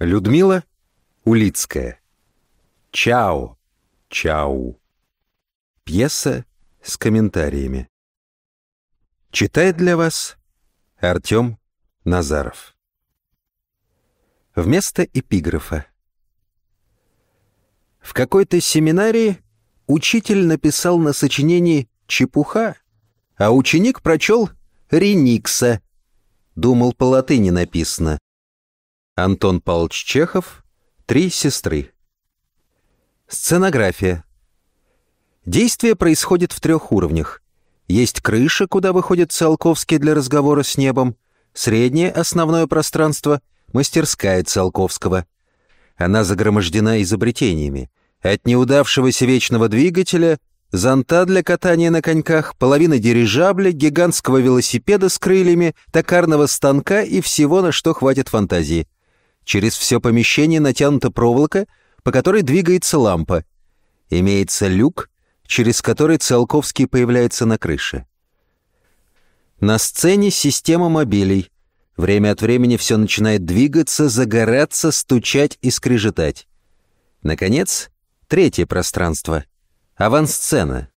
Людмила Улицкая. Чао, чау. Пьеса с комментариями. Читает для вас Артем Назаров. Вместо эпиграфа. В какой-то семинарии учитель написал на сочинении «чепуха», а ученик прочел «реникса». Думал, по латыни написано. Антон Павлович Чехов «Три сестры». Сценография. Действие происходит в трех уровнях. Есть крыша, куда выходит Циолковский для разговора с небом, среднее основное пространство — мастерская Циолковского. Она загромождена изобретениями. От неудавшегося вечного двигателя, зонта для катания на коньках, половины дирижабля, гигантского велосипеда с крыльями, токарного станка и всего, на что хватит фантазии. Через все помещение натянута проволока, по которой двигается лампа. Имеется люк, через который Циолковский появляется на крыше. На сцене система мобилей. Время от времени все начинает двигаться, загораться, стучать и скрежетать. Наконец, третье пространство — авансцена.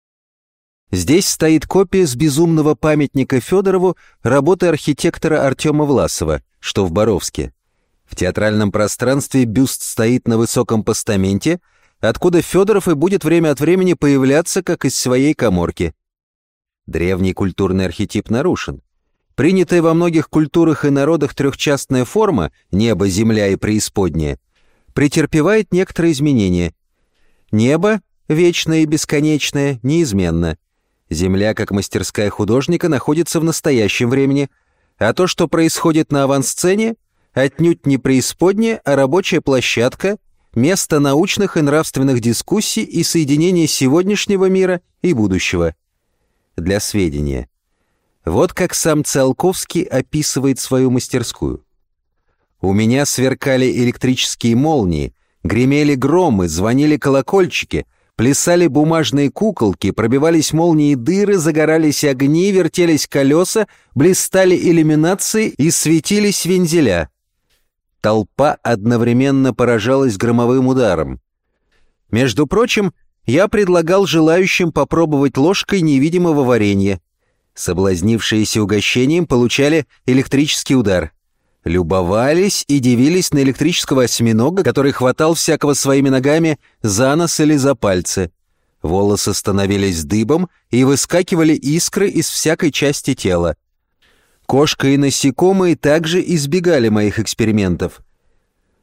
Здесь стоит копия с безумного памятника Федорову работы архитектора Артема Власова, что в Боровске. В театральном пространстве бюст стоит на высоком постаменте, откуда Федоров и будет время от времени появляться, как из своей коморки. Древний культурный архетип нарушен. Принятая во многих культурах и народах трехчастная форма «небо, земля и преисподняя» претерпевает некоторые изменения. Небо, вечное и бесконечное, неизменно. Земля, как мастерская художника, находится в настоящем времени, а то, что происходит на авансцене, отнюдь не преисподняя, а рабочая площадка — место научных и нравственных дискуссий и соединения сегодняшнего мира и будущего. Для сведения. Вот как сам Циолковский описывает свою мастерскую. «У меня сверкали электрические молнии, гремели громы, звонили колокольчики, плясали бумажные куколки, пробивались молнии дыры, загорались огни, вертелись колеса, блистали иллюминации и светились вензеля. Толпа одновременно поражалась громовым ударом. Между прочим, я предлагал желающим попробовать ложкой невидимого варенья. Соблазнившиеся угощением получали электрический удар. Любовались и дивились на электрического осьминога, который хватал всякого своими ногами за нос или за пальцы. Волосы становились дыбом и выскакивали искры из всякой части тела. Кошка и насекомые также избегали моих экспериментов.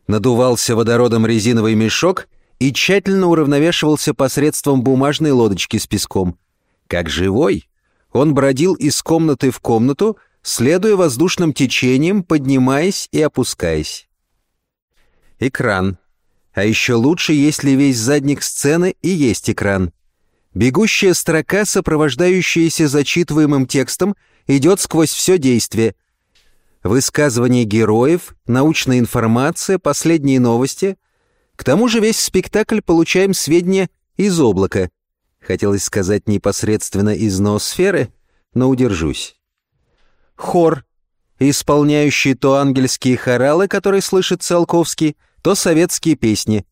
Надувался водородом резиновый мешок и тщательно уравновешивался посредством бумажной лодочки с песком. Как живой, он бродил из комнаты в комнату, следуя воздушным течением, поднимаясь и опускаясь. Экран. А еще лучше, если весь задник сцены и есть экран. Бегущая строка, сопровождающаяся зачитываемым текстом, идет сквозь все действие. Высказывания героев, научная информация, последние новости. К тому же весь спектакль получаем сведения из облака. Хотелось сказать непосредственно из ноосферы, но удержусь. Хор, исполняющий то ангельские хоралы, которые слышит Циолковский, то советские песни.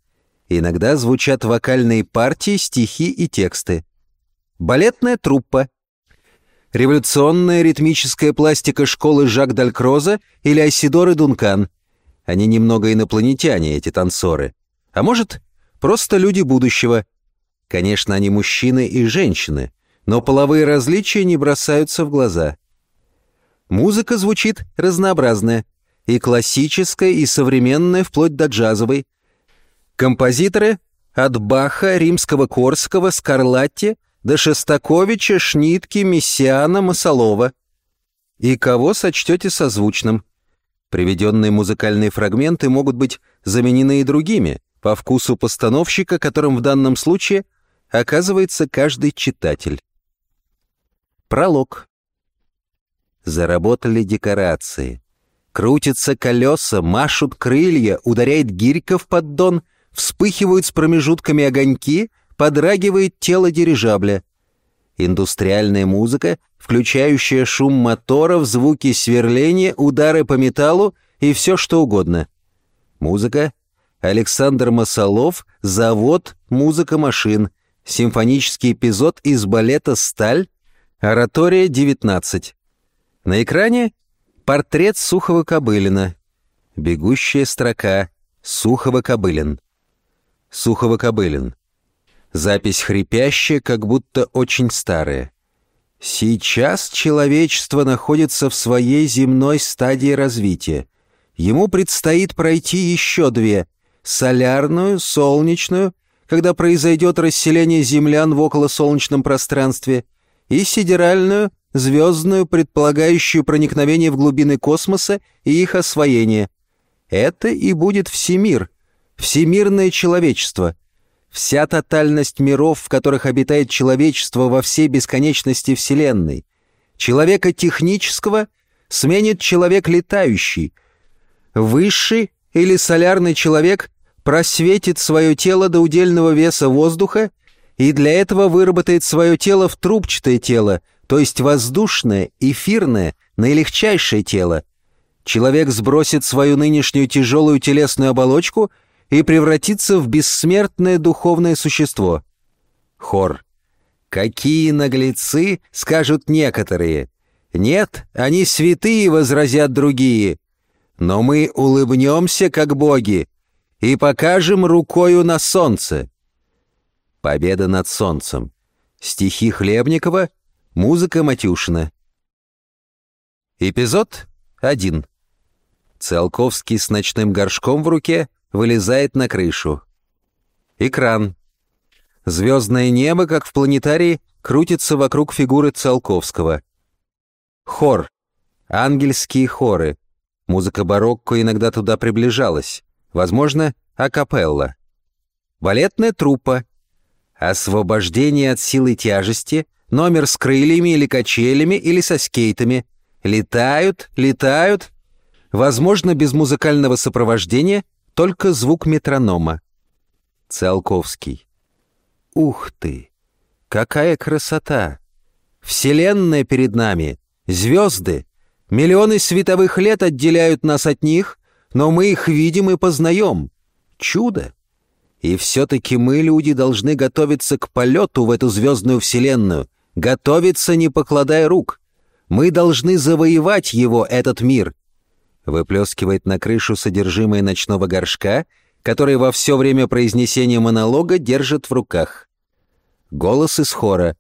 Иногда звучат вокальные партии, стихи и тексты. Балетная труппа, революционная ритмическая пластика школы Жак Далькроза или Айсидоры Дункан. Они немного инопланетяне, эти танцоры. А может, просто люди будущего. Конечно, они мужчины и женщины, но половые различия не бросаются в глаза. Музыка звучит разнообразная, и классическая, и современная, вплоть до джазовой. Композиторы от Баха, Римского-Корского, Скарлатти до Шестаковича, Шнитки, Мессиана, Масолова. И кого сочтете созвучным? Приведенные музыкальные фрагменты могут быть заменены и другими, по вкусу постановщика, которым в данном случае оказывается каждый читатель. Пролог. Заработали декорации. Крутятся колеса, машут крылья, ударяет гирька в поддон, вспыхивают с промежутками огоньки — подрагивает тело дирижабля. Индустриальная музыка, включающая шум моторов, звуки сверления, удары по металлу и все что угодно. Музыка. Александр Масолов, завод «Музыка машин», симфонический эпизод из балета «Сталь», оратория 19. На экране портрет Сухова-Кобылина, бегущая строка Сухова-Кобылин. Сухова-Кобылин. Запись хрипящая, как будто очень старая. Сейчас человечество находится в своей земной стадии развития. Ему предстоит пройти еще две — солярную, солнечную, когда произойдет расселение землян в околосолнечном пространстве, и сидеральную, звездную, предполагающую проникновение в глубины космоса и их освоение. Это и будет всемир, всемирное человечество — вся тотальность миров, в которых обитает человечество во всей бесконечности Вселенной. Человека технического сменит человек летающий. Высший или солярный человек просветит свое тело до удельного веса воздуха и для этого выработает свое тело в трубчатое тело, то есть воздушное, эфирное, наилегчайшее тело. Человек сбросит свою нынешнюю тяжелую телесную оболочку — и превратиться в бессмертное духовное существо. Хор. «Какие наглецы!» — скажут некоторые. «Нет, они святые!» — возразят другие. «Но мы улыбнемся, как боги, и покажем рукою на солнце». Победа над солнцем. Стихи Хлебникова, музыка Матюшина. Эпизод 1. Циолковский с ночным горшком в руке вылезает на крышу. Экран. Звездное небо, как в планетарии, крутится вокруг фигуры Циолковского. Хор. Ангельские хоры. Музыка барокко иногда туда приближалась. Возможно, акапелла. Балетная труппа. Освобождение от силы тяжести. Номер с крыльями или качелями или со скейтами. Летают, летают. Возможно, без музыкального сопровождения — только звук метронома. Циолковский. Ух ты! Какая красота! Вселенная перед нами, звезды. Миллионы световых лет отделяют нас от них, но мы их видим и познаем. Чудо! И все-таки мы, люди, должны готовиться к полету в эту звездную вселенную, готовиться, не покладая рук. Мы должны завоевать его, этот мир, выплескивает на крышу содержимое ночного горшка, который во все время произнесения монолога держит в руках. Голос из хора.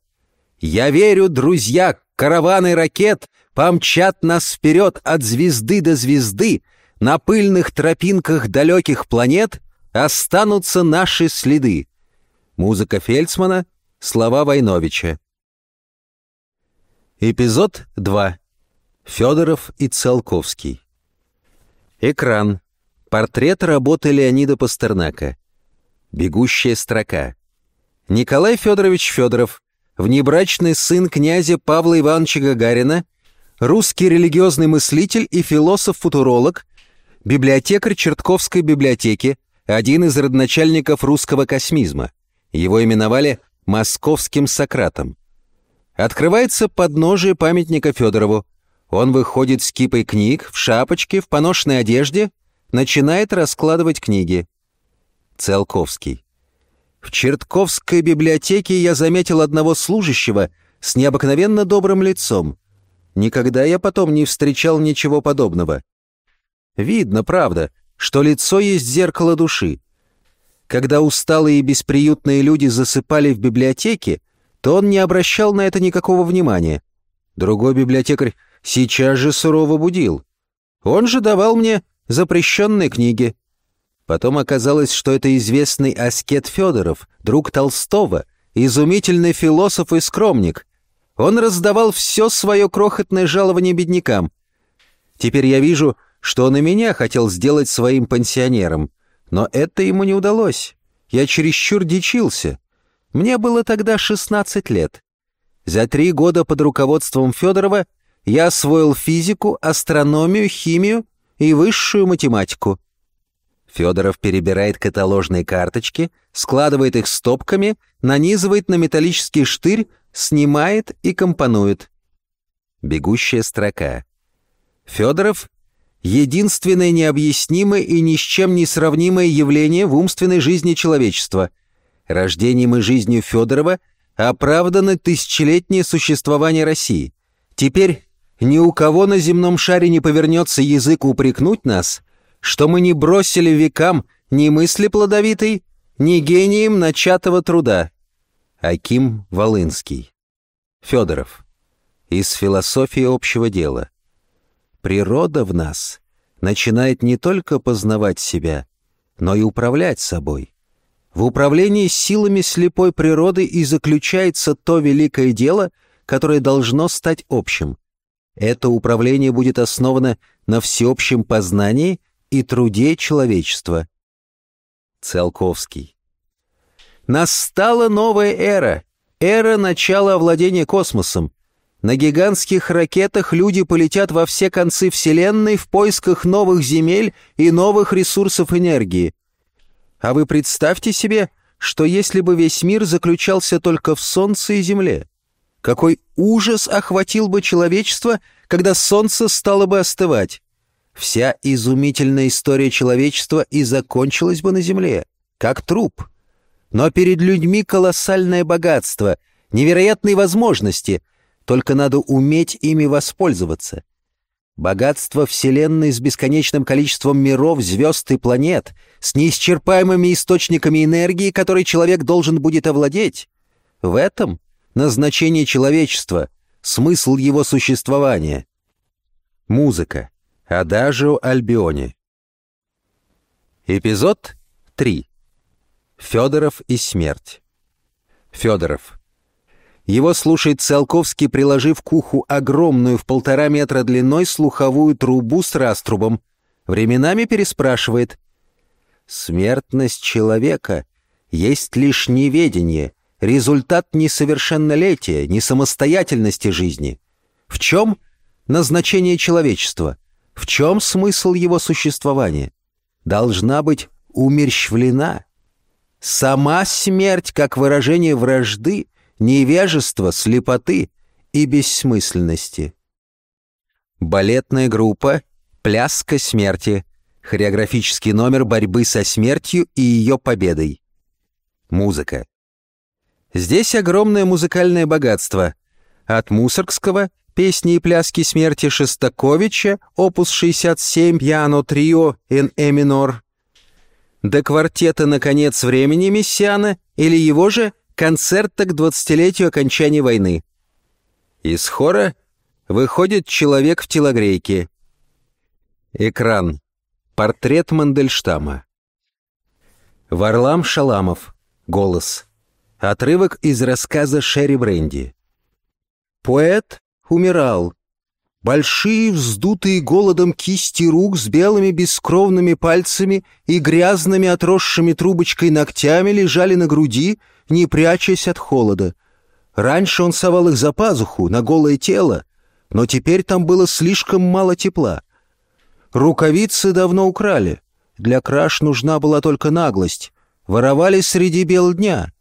«Я верю, друзья, караваны ракет помчат нас вперед от звезды до звезды, на пыльных тропинках далеких планет останутся наши следы». Музыка Фельдсмана, слова Войновича. Эпизод 2. Федоров и Циолковский. Экран. Портрет работы Леонида Пастернака. Бегущая строка. Николай Федорович Федоров, внебрачный сын князя Павла Ивановича Гагарина, русский религиозный мыслитель и философ-футуролог, библиотекарь Чертковской библиотеки, один из родоначальников русского космизма. Его именовали «московским Сократом». Открывается подножие памятника Федорову, он выходит с кипой книг, в шапочке, в поношенной одежде, начинает раскладывать книги. Целковский. В Чертковской библиотеке я заметил одного служащего с необыкновенно добрым лицом. Никогда я потом не встречал ничего подобного. Видно, правда, что лицо есть зеркало души. Когда усталые и бесприютные люди засыпали в библиотеке, то он не обращал на это никакого внимания. Другой библиотекарь сейчас же сурово будил. Он же давал мне запрещенные книги. Потом оказалось, что это известный аскет Федоров, друг Толстого, изумительный философ и скромник. Он раздавал все свое крохотное жалование беднякам. Теперь я вижу, что он и меня хотел сделать своим пансионером. Но это ему не удалось. Я чересчур дичился. Мне было тогда 16 лет. За три года под руководством Федорова я освоил физику, астрономию, химию и высшую математику. Федоров перебирает каталожные карточки, складывает их стопками, нанизывает на металлический штырь, снимает и компонует. Бегущая строка. Федоров единственное необъяснимое и ни с чем не сравнимое явление в умственной жизни человечества. Рождением и жизнью Федорова оправдано тысячелетнее существование России. Теперь ни у кого на земном шаре не повернется язык упрекнуть нас, что мы не бросили векам ни мысли плодовитой, ни гением начатого труда. Аким Волынский. Федоров. Из философии общего дела. Природа в нас начинает не только познавать себя, но и управлять собой. В управлении силами слепой природы и заключается то великое дело, которое должно стать общим. Это управление будет основано на всеобщем познании и труде человечества. Циолковский. Настала новая эра, эра начала овладения космосом, на гигантских ракетах люди полетят во все концы Вселенной в поисках новых земель и новых ресурсов энергии. А вы представьте себе, что если бы весь мир заключался только в Солнце и Земле, какой ужас охватил бы человечество, когда Солнце стало бы остывать. Вся изумительная история человечества и закончилась бы на Земле, как труп. Но перед людьми колоссальное богатство, невероятные возможности — только надо уметь ими воспользоваться. Богатство Вселенной с бесконечным количеством миров, звезд и планет, с неисчерпаемыми источниками энергии, которой человек должен будет овладеть. В этом назначение человечества, смысл его существования. Музыка. Адажио Альбионе. Эпизод 3. Федоров и смерть. Федоров. Его слушает Циолковский, приложив к уху огромную в полтора метра длиной слуховую трубу с раструбом. Временами переспрашивает. «Смертность человека есть лишь неведение, результат несовершеннолетия, несамостоятельности жизни. В чем назначение человечества? В чем смысл его существования? Должна быть умерщвлена. Сама смерть, как выражение вражды — невежества, слепоты и бессмысленности. Балетная группа «Пляска смерти», хореографический номер борьбы со смертью и ее победой. Музыка. Здесь огромное музыкальное богатство. От Мусоргского «Песни и пляски смерти» Шестаковича, опус 67, пиано трио ин э минор, до квартета «Наконец времени» Мессиана или его же концерта к двадцатилетию окончания войны. Из хора выходит человек в телогрейке. Экран. Портрет Мандельштама. Варлам Шаламов. Голос. Отрывок из рассказа Шерри Бренди. Поэт умирал. Большие, вздутые голодом кисти рук с белыми бескровными пальцами и грязными отросшими трубочкой ногтями лежали на груди, не прячась от холода. Раньше он совал их за пазуху, на голое тело, но теперь там было слишком мало тепла. Рукавицы давно украли. Для краж нужна была только наглость. Воровали среди бел дня.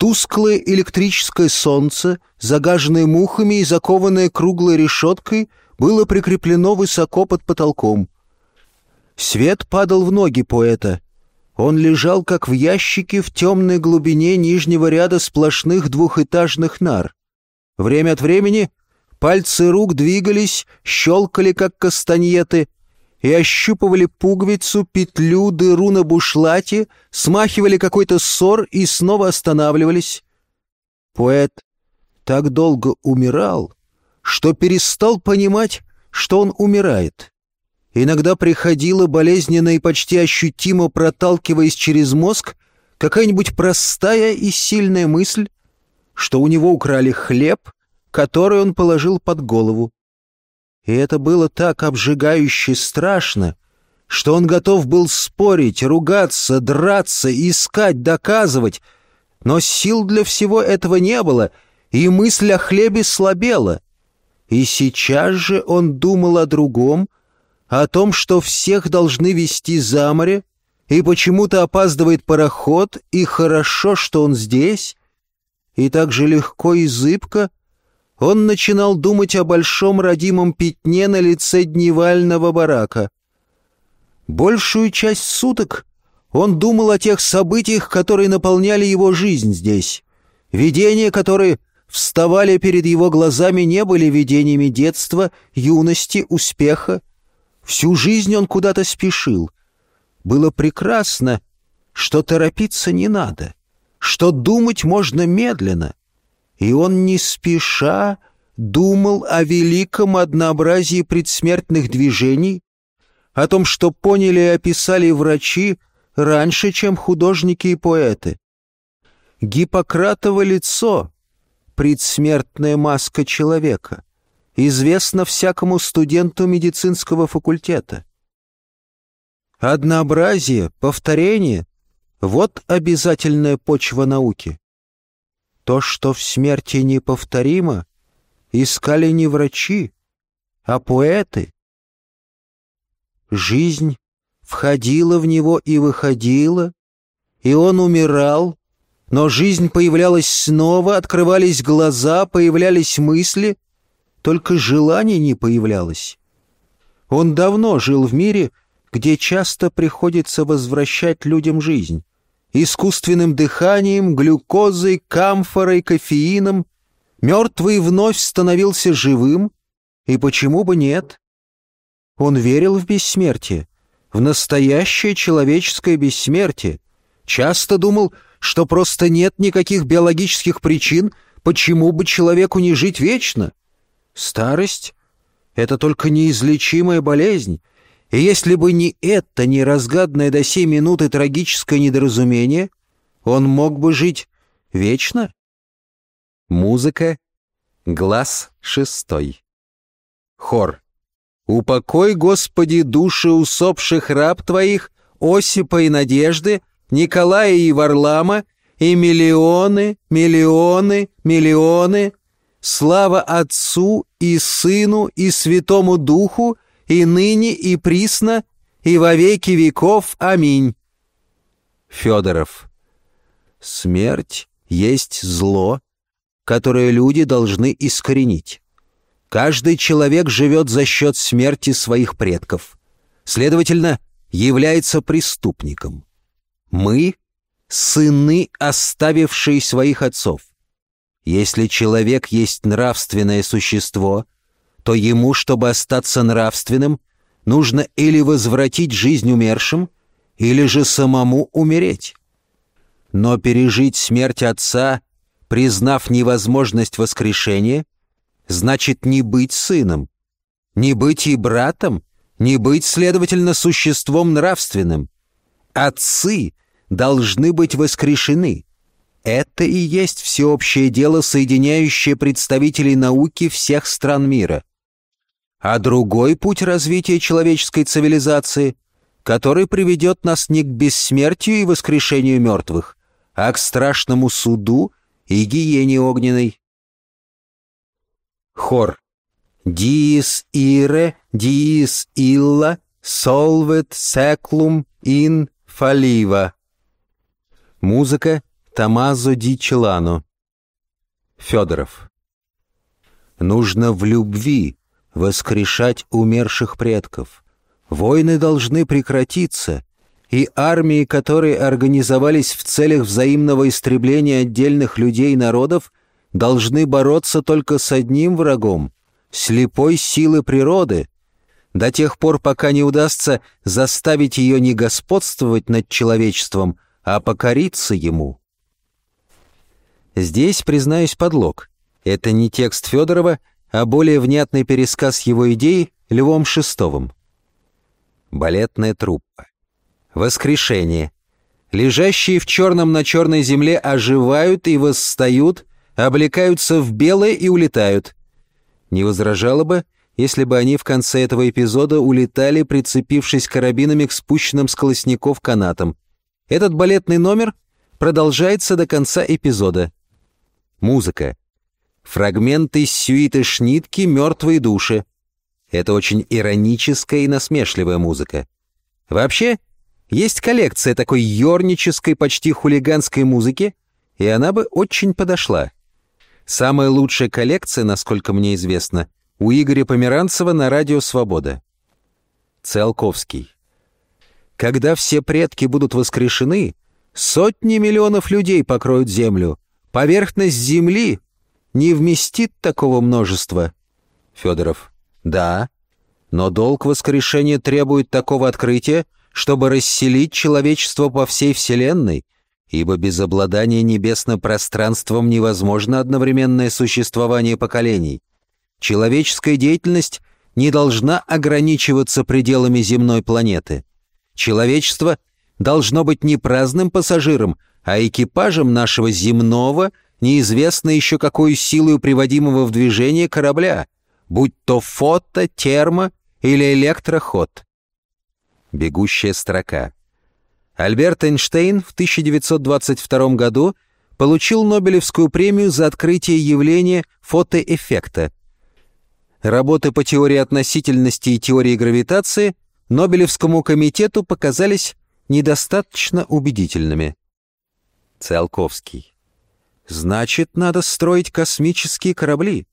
Тусклое электрическое солнце, загаженное мухами и закованное круглой решеткой, было прикреплено высоко под потолком. Свет падал в ноги поэта — он лежал, как в ящике, в темной глубине нижнего ряда сплошных двухэтажных нар. Время от времени пальцы рук двигались, щелкали, как кастаньеты, и ощупывали пуговицу, петлю, дыру на бушлате, смахивали какой-то ссор и снова останавливались. Поэт так долго умирал, что перестал понимать, что он умирает. Иногда приходила болезненно и почти ощутимо проталкиваясь через мозг какая-нибудь простая и сильная мысль, что у него украли хлеб, который он положил под голову. И это было так обжигающе страшно, что он готов был спорить, ругаться, драться, искать, доказывать, но сил для всего этого не было, и мысль о хлебе слабела. И сейчас же он думал о другом — о том, что всех должны вести за море, и почему-то опаздывает пароход, и хорошо, что он здесь, и так же легко и зыбко он начинал думать о большом родимом пятне на лице дневального барака. Большую часть суток он думал о тех событиях, которые наполняли его жизнь здесь. Видения, которые вставали перед его глазами, не были видениями детства, юности, успеха. Всю жизнь он куда-то спешил. Было прекрасно, что торопиться не надо, что думать можно медленно. И он не спеша думал о великом однообразии предсмертных движений, о том, что поняли и описали врачи раньше, чем художники и поэты. Гиппократово лицо — предсмертная маска человека, известно всякому студенту медицинского факультета. Однообразие, повторение — вот обязательная почва науки. То, что в смерти неповторимо, искали не врачи, а поэты. Жизнь входила в него и выходила, и он умирал, но жизнь появлялась снова, открывались глаза, появлялись мысли, только желание не появлялось. Он давно жил в мире, где часто приходится возвращать людям жизнь. Искусственным дыханием, глюкозой, камфорой, кофеином. Мертвый вновь становился живым, и почему бы нет? Он верил в бессмертие, в настоящее человеческое бессмертие. Часто думал, что просто нет никаких биологических причин, почему бы человеку не жить вечно. Старость — это только неизлечимая болезнь, и если бы не это неразгаданное до сей минуты трагическое недоразумение, он мог бы жить вечно. Музыка. Глаз шестой. Хор. «Упокой, Господи, души усопших раб Твоих, Осипа и Надежды, Николая и Варлама, и миллионы, миллионы, миллионы, слава Отцу и Сыну и Святому Духу, и ныне, и присно, и во веки веков. Аминь. Федоров. Смерть есть зло, которое люди должны искоренить. Каждый человек живет за счет смерти своих предков. Следовательно, является преступником. Мы — сыны, оставившие своих отцов. Если человек есть нравственное существо — то ему, чтобы остаться нравственным, нужно или возвратить жизнь умершим, или же самому умереть. Но пережить смерть отца, признав невозможность воскрешения, значит не быть сыном, не быть и братом, не быть, следовательно, существом нравственным. Отцы должны быть воскрешены. Это и есть всеобщее дело, соединяющее представителей науки всех стран мира а другой путь развития человеческой цивилизации, который приведет нас не к бессмертию и воскрешению мертвых, а к страшному суду и гиене огненной. Хор. Диис ире, диис илла, солвет секлум ин фалива. Музыка Тамазо ди Челано. Федоров. Нужно в любви воскрешать умерших предков. Войны должны прекратиться, и армии, которые организовались в целях взаимного истребления отдельных людей и народов, должны бороться только с одним врагом — слепой силы природы, до тех пор, пока не удастся заставить ее не господствовать над человечеством, а покориться ему. Здесь, признаюсь, подлог. Это не текст Федорова, а более внятный пересказ его идей Львом Шестовым. Балетная труппа. Воскрешение. Лежащие в черном на черной земле оживают и восстают, облекаются в белое и улетают. Не возражало бы, если бы они в конце этого эпизода улетали, прицепившись карабинами к спущенным с колосников канатам. Этот балетный номер продолжается до конца эпизода. Музыка. Фрагменты сюиты Шнитки «Мертвые души». Это очень ироническая и насмешливая музыка. Вообще, есть коллекция такой ёрнической, почти хулиганской музыки, и она бы очень подошла. Самая лучшая коллекция, насколько мне известно, у Игоря Померанцева на радио «Свобода». Циолковский. Когда все предки будут воскрешены, сотни миллионов людей покроют землю. Поверхность земли не вместит такого множества. Федоров. Да, но долг воскрешения требует такого открытия, чтобы расселить человечество по всей Вселенной, ибо без обладания небесным пространством невозможно одновременное существование поколений. Человеческая деятельность не должна ограничиваться пределами земной планеты. Человечество должно быть не праздным пассажиром, а экипажем нашего земного, неизвестно еще какой силой приводимого в движение корабля, будь то фото, термо или электроход. Бегущая строка. Альберт Эйнштейн в 1922 году получил Нобелевскую премию за открытие явления фотоэффекта. Работы по теории относительности и теории гравитации Нобелевскому комитету показались недостаточно убедительными. Циолковский. Значит, надо строить космические корабли.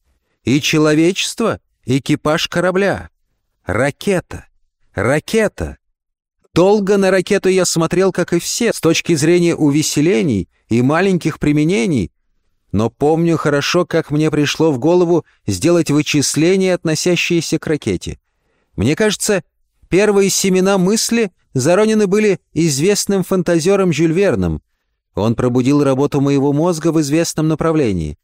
И человечество — экипаж корабля. Ракета. Ракета. Долго на ракету я смотрел, как и все, с точки зрения увеселений и маленьких применений, но помню хорошо, как мне пришло в голову сделать вычисления, относящиеся к ракете. Мне кажется, первые семена мысли заронены были известным фантазером Жюль Верном. Он пробудил работу моего мозга в известном направлении.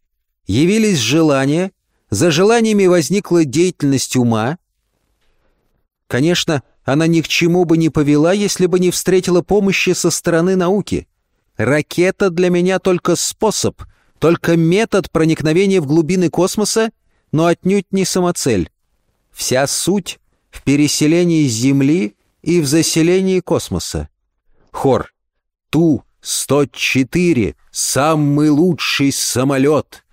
Явились желания, за желаниями возникла деятельность ума. Конечно, она ни к чему бы не повела, если бы не встретила помощи со стороны науки. Ракета для меня только способ, только метод проникновения в глубины космоса, но отнюдь не самоцель. Вся суть в переселении Земли и в заселении космоса. Хор. Ту-104 — самый лучший самолет.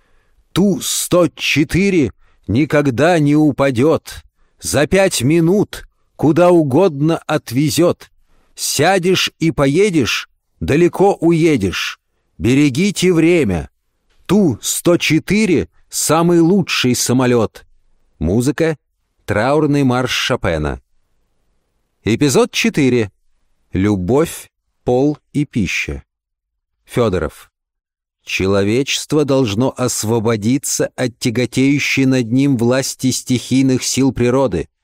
Ту-104 никогда не упадет. За пять минут куда угодно отвезет. Сядешь и поедешь, далеко уедешь. Берегите время. Ту-104 — самый лучший самолет. Музыка — траурный марш Шопена. Эпизод 4. Любовь, пол и пища. Федоров. Человечество должно освободиться от тяготеющей над ним власти стихийных сил природы —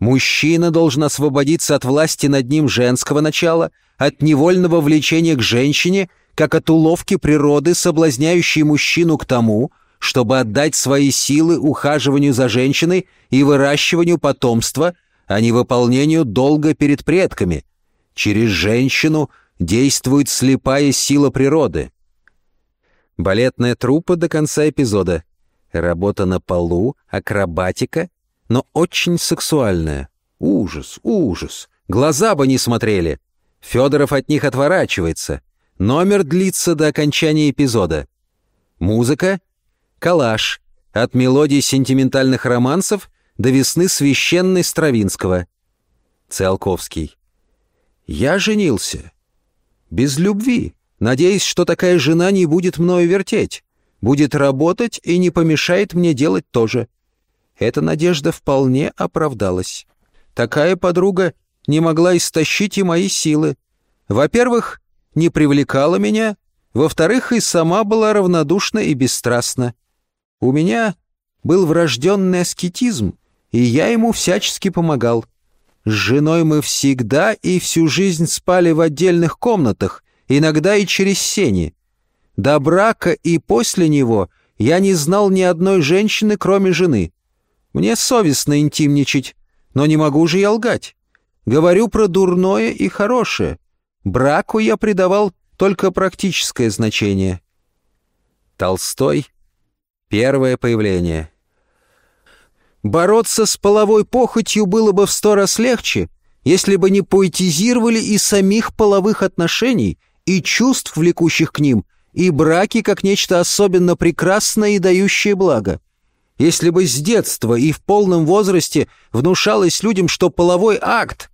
Мужчина должен освободиться от власти над ним женского начала, от невольного влечения к женщине, как от уловки природы, соблазняющей мужчину к тому, чтобы отдать свои силы ухаживанию за женщиной и выращиванию потомства, а не выполнению долга перед предками. Через женщину действует слепая сила природы. Балетная труппа до конца эпизода. Работа на полу, акробатика — но очень сексуальная. Ужас, ужас. Глаза бы не смотрели. Федоров от них отворачивается. Номер длится до окончания эпизода. Музыка — коллаж. От мелодий сентиментальных романсов до весны священной Стравинского. Циолковский. Я женился. Без любви, надеясь, что такая жена не будет мною вертеть. Будет работать и не помешает мне делать то же. Эта надежда вполне оправдалась. Такая подруга не могла истощить и мои силы. Во-первых, не привлекала меня, во-вторых, и сама была равнодушна и бесстрастна. У меня был врожденный аскетизм, и я ему всячески помогал. С женой мы всегда и всю жизнь спали в отдельных комнатах, иногда и через сени. До брака и после него я не знал ни одной женщины, кроме жены. Мне совестно интимничать, но не могу же я лгать. Говорю про дурное и хорошее. Браку я придавал только практическое значение. Толстой. Первое появление. Бороться с половой похотью было бы в сто раз легче, если бы не поэтизировали и самих половых отношений, и чувств, влекущих к ним, и браки как нечто особенно прекрасное и дающее благо. Если бы с детства и в полном возрасте внушалось людям, что половой акт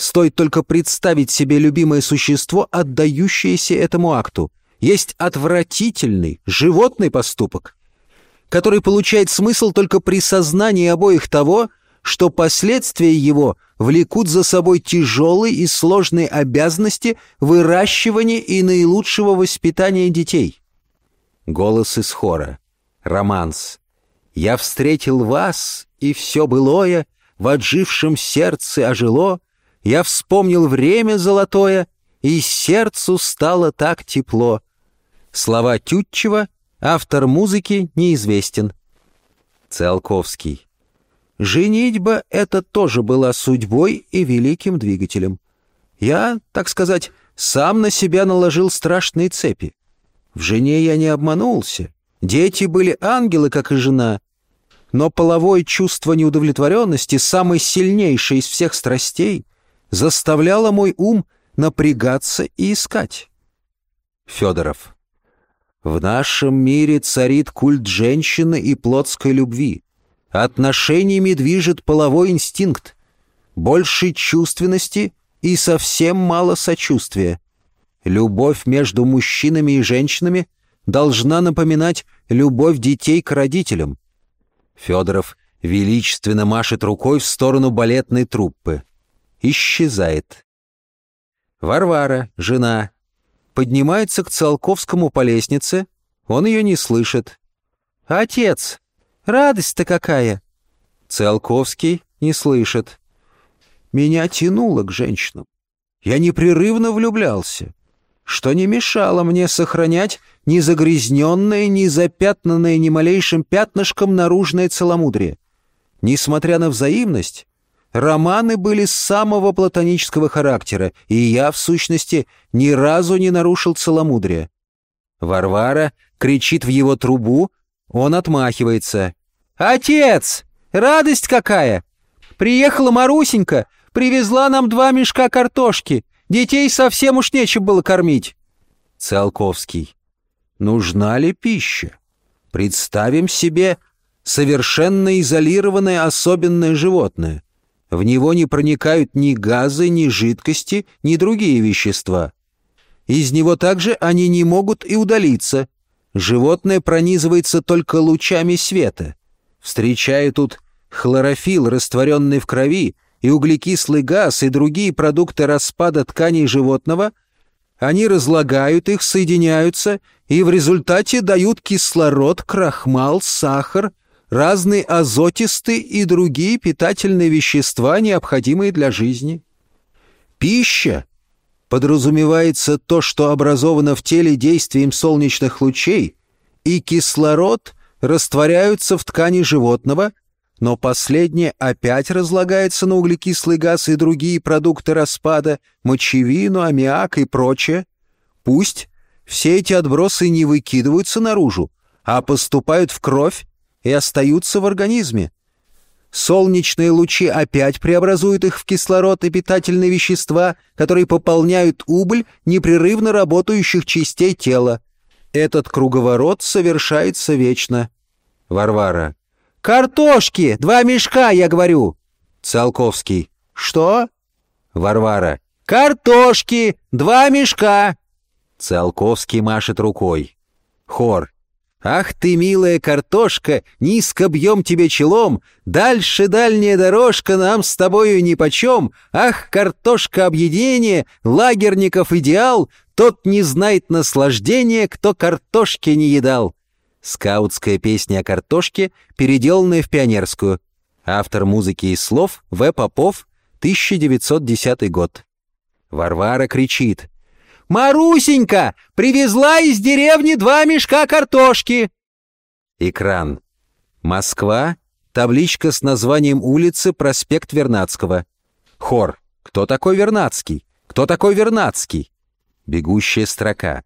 Стоит только представить себе любимое существо, отдающееся этому акту. Есть отвратительный, животный поступок. Который получает смысл только при сознании обоих того, что последствия его влекут за собой тяжелые и сложные обязанности выращивания и наилучшего воспитания детей. Голос из хора. Романс. «Я встретил вас, и все былое в отжившем сердце ожило, я вспомнил время золотое, и сердцу стало так тепло». Слова Тютчева, автор музыки неизвестен. Циолковский. Женитьба — это тоже была судьбой и великим двигателем. Я, так сказать, сам на себя наложил страшные цепи. В жене я не обманулся. Дети были ангелы, как и жена. Но половое чувство неудовлетворенности, самое сильнейшее из всех страстей, заставляло мой ум напрягаться и искать. Федоров. В нашем мире царит культ женщины и плотской любви. Отношениями движет половой инстинкт. Больше чувственности и совсем мало сочувствия. Любовь между мужчинами и женщинами должна напоминать любовь детей к родителям. Федоров величественно машет рукой в сторону балетной труппы. Исчезает. Варвара, жена, поднимается к Циолковскому по лестнице, он ее не слышит. «Отец, Радость-то какая!» Циолковский не слышит. «Меня тянуло к женщинам. Я непрерывно влюблялся, что не мешало мне сохранять незагрязненное, незапятнанное ни малейшим пятнышком наружное целомудрие. Несмотря на взаимность, романы были самого платонического характера, и я, в сущности, ни разу не нарушил целомудрие. Варвара кричит в его трубу, он отмахивается. «Отец! Радость какая! Приехала Марусенька, привезла нам два мешка картошки. Детей совсем уж нечем было кормить». Циолковский. «Нужна ли пища? Представим себе совершенно изолированное особенное животное. В него не проникают ни газы, ни жидкости, ни другие вещества. Из него также они не могут и удалиться, Животное пронизывается только лучами света. Встречая тут хлорофилл, растворенный в крови, и углекислый газ, и другие продукты распада тканей животного, они разлагают их, соединяются и в результате дают кислород, крахмал, сахар, разные азотисты и другие питательные вещества, необходимые для жизни. Пища подразумевается то, что образовано в теле действием солнечных лучей, и кислород растворяются в ткани животного, но последнее опять разлагается на углекислый газ и другие продукты распада, мочевину, аммиак и прочее. Пусть все эти отбросы не выкидываются наружу, а поступают в кровь и остаются в организме. Солнечные лучи опять преобразуют их в кислород и питательные вещества, которые пополняют убыль непрерывно работающих частей тела. Этот круговорот совершается вечно. Варвара. «Картошки! Два мешка, я говорю!» Циолковский. «Что?» Варвара. «Картошки! Два мешка!» Циолковский машет рукой. Хор. Ах ты, милая картошка, низко бьем тебе челом, Дальше дальняя дорожка нам с тобою нипочем. Ах, картошка объединение, лагерников идеал, Тот не знает наслаждения, кто картошки не едал. Скаутская песня о картошке, переделанная в пионерскую. Автор музыки и слов В. Попов, 1910 год. Варвара кричит. «Марусенька, привезла из деревни два мешка картошки!» Экран. Москва. Табличка с названием улицы проспект Вернадского. Хор. Кто такой Вернадский? Кто такой Вернадский? Бегущая строка.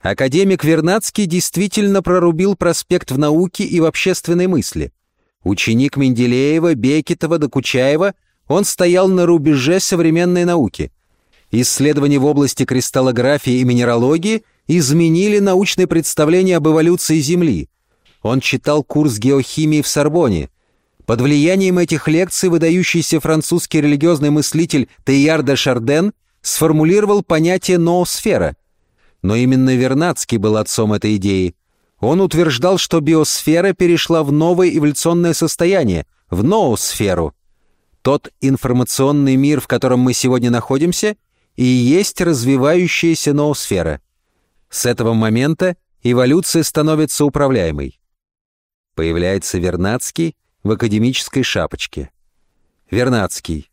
Академик Вернадский действительно прорубил проспект в науке и в общественной мысли. Ученик Менделеева, Бекетова, Докучаева, он стоял на рубеже современной науки – Исследования в области кристаллографии и минералогии изменили научное представление об эволюции Земли. Он читал курс геохимии в Сорбоне. Под влиянием этих лекций выдающийся французский религиозный мыслитель Тейяр де Шарден сформулировал понятие ноосфера. Но именно Вернадский был отцом этой идеи. Он утверждал, что биосфера перешла в новое эволюционное состояние, в ноосферу. Тот информационный мир, в котором мы сегодня находимся, и есть развивающаяся ноосфера. С этого момента эволюция становится управляемой. Появляется Вернадский в академической шапочке. Вернадский.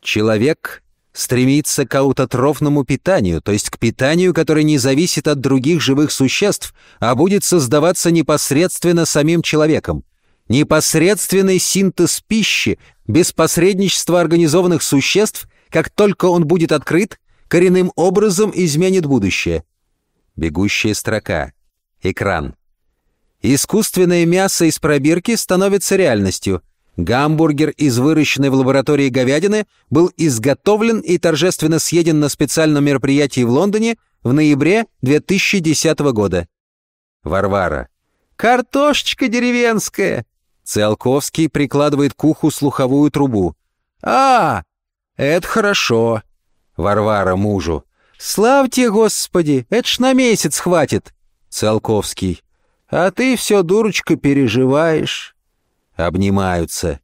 Человек стремится к аутотрофному питанию, то есть к питанию, которое не зависит от других живых существ, а будет создаваться непосредственно самим человеком. Непосредственный синтез пищи, без посредничества организованных существ, как только он будет открыт, коренным образом изменит будущее. Бегущая строка. Экран. Искусственное мясо из пробирки становится реальностью – Гамбургер из выращенной в лаборатории говядины был изготовлен и торжественно съеден на специальном мероприятии в Лондоне в ноябре 2010 года. Варвара. «Картошечка деревенская!» Циолковский прикладывает к уху слуховую трубу. «А, это хорошо!» Варвара мужу. «Славьте, Господи, это ж на месяц хватит!» Циолковский. «А ты все, дурочка, переживаешь!» обнимаются.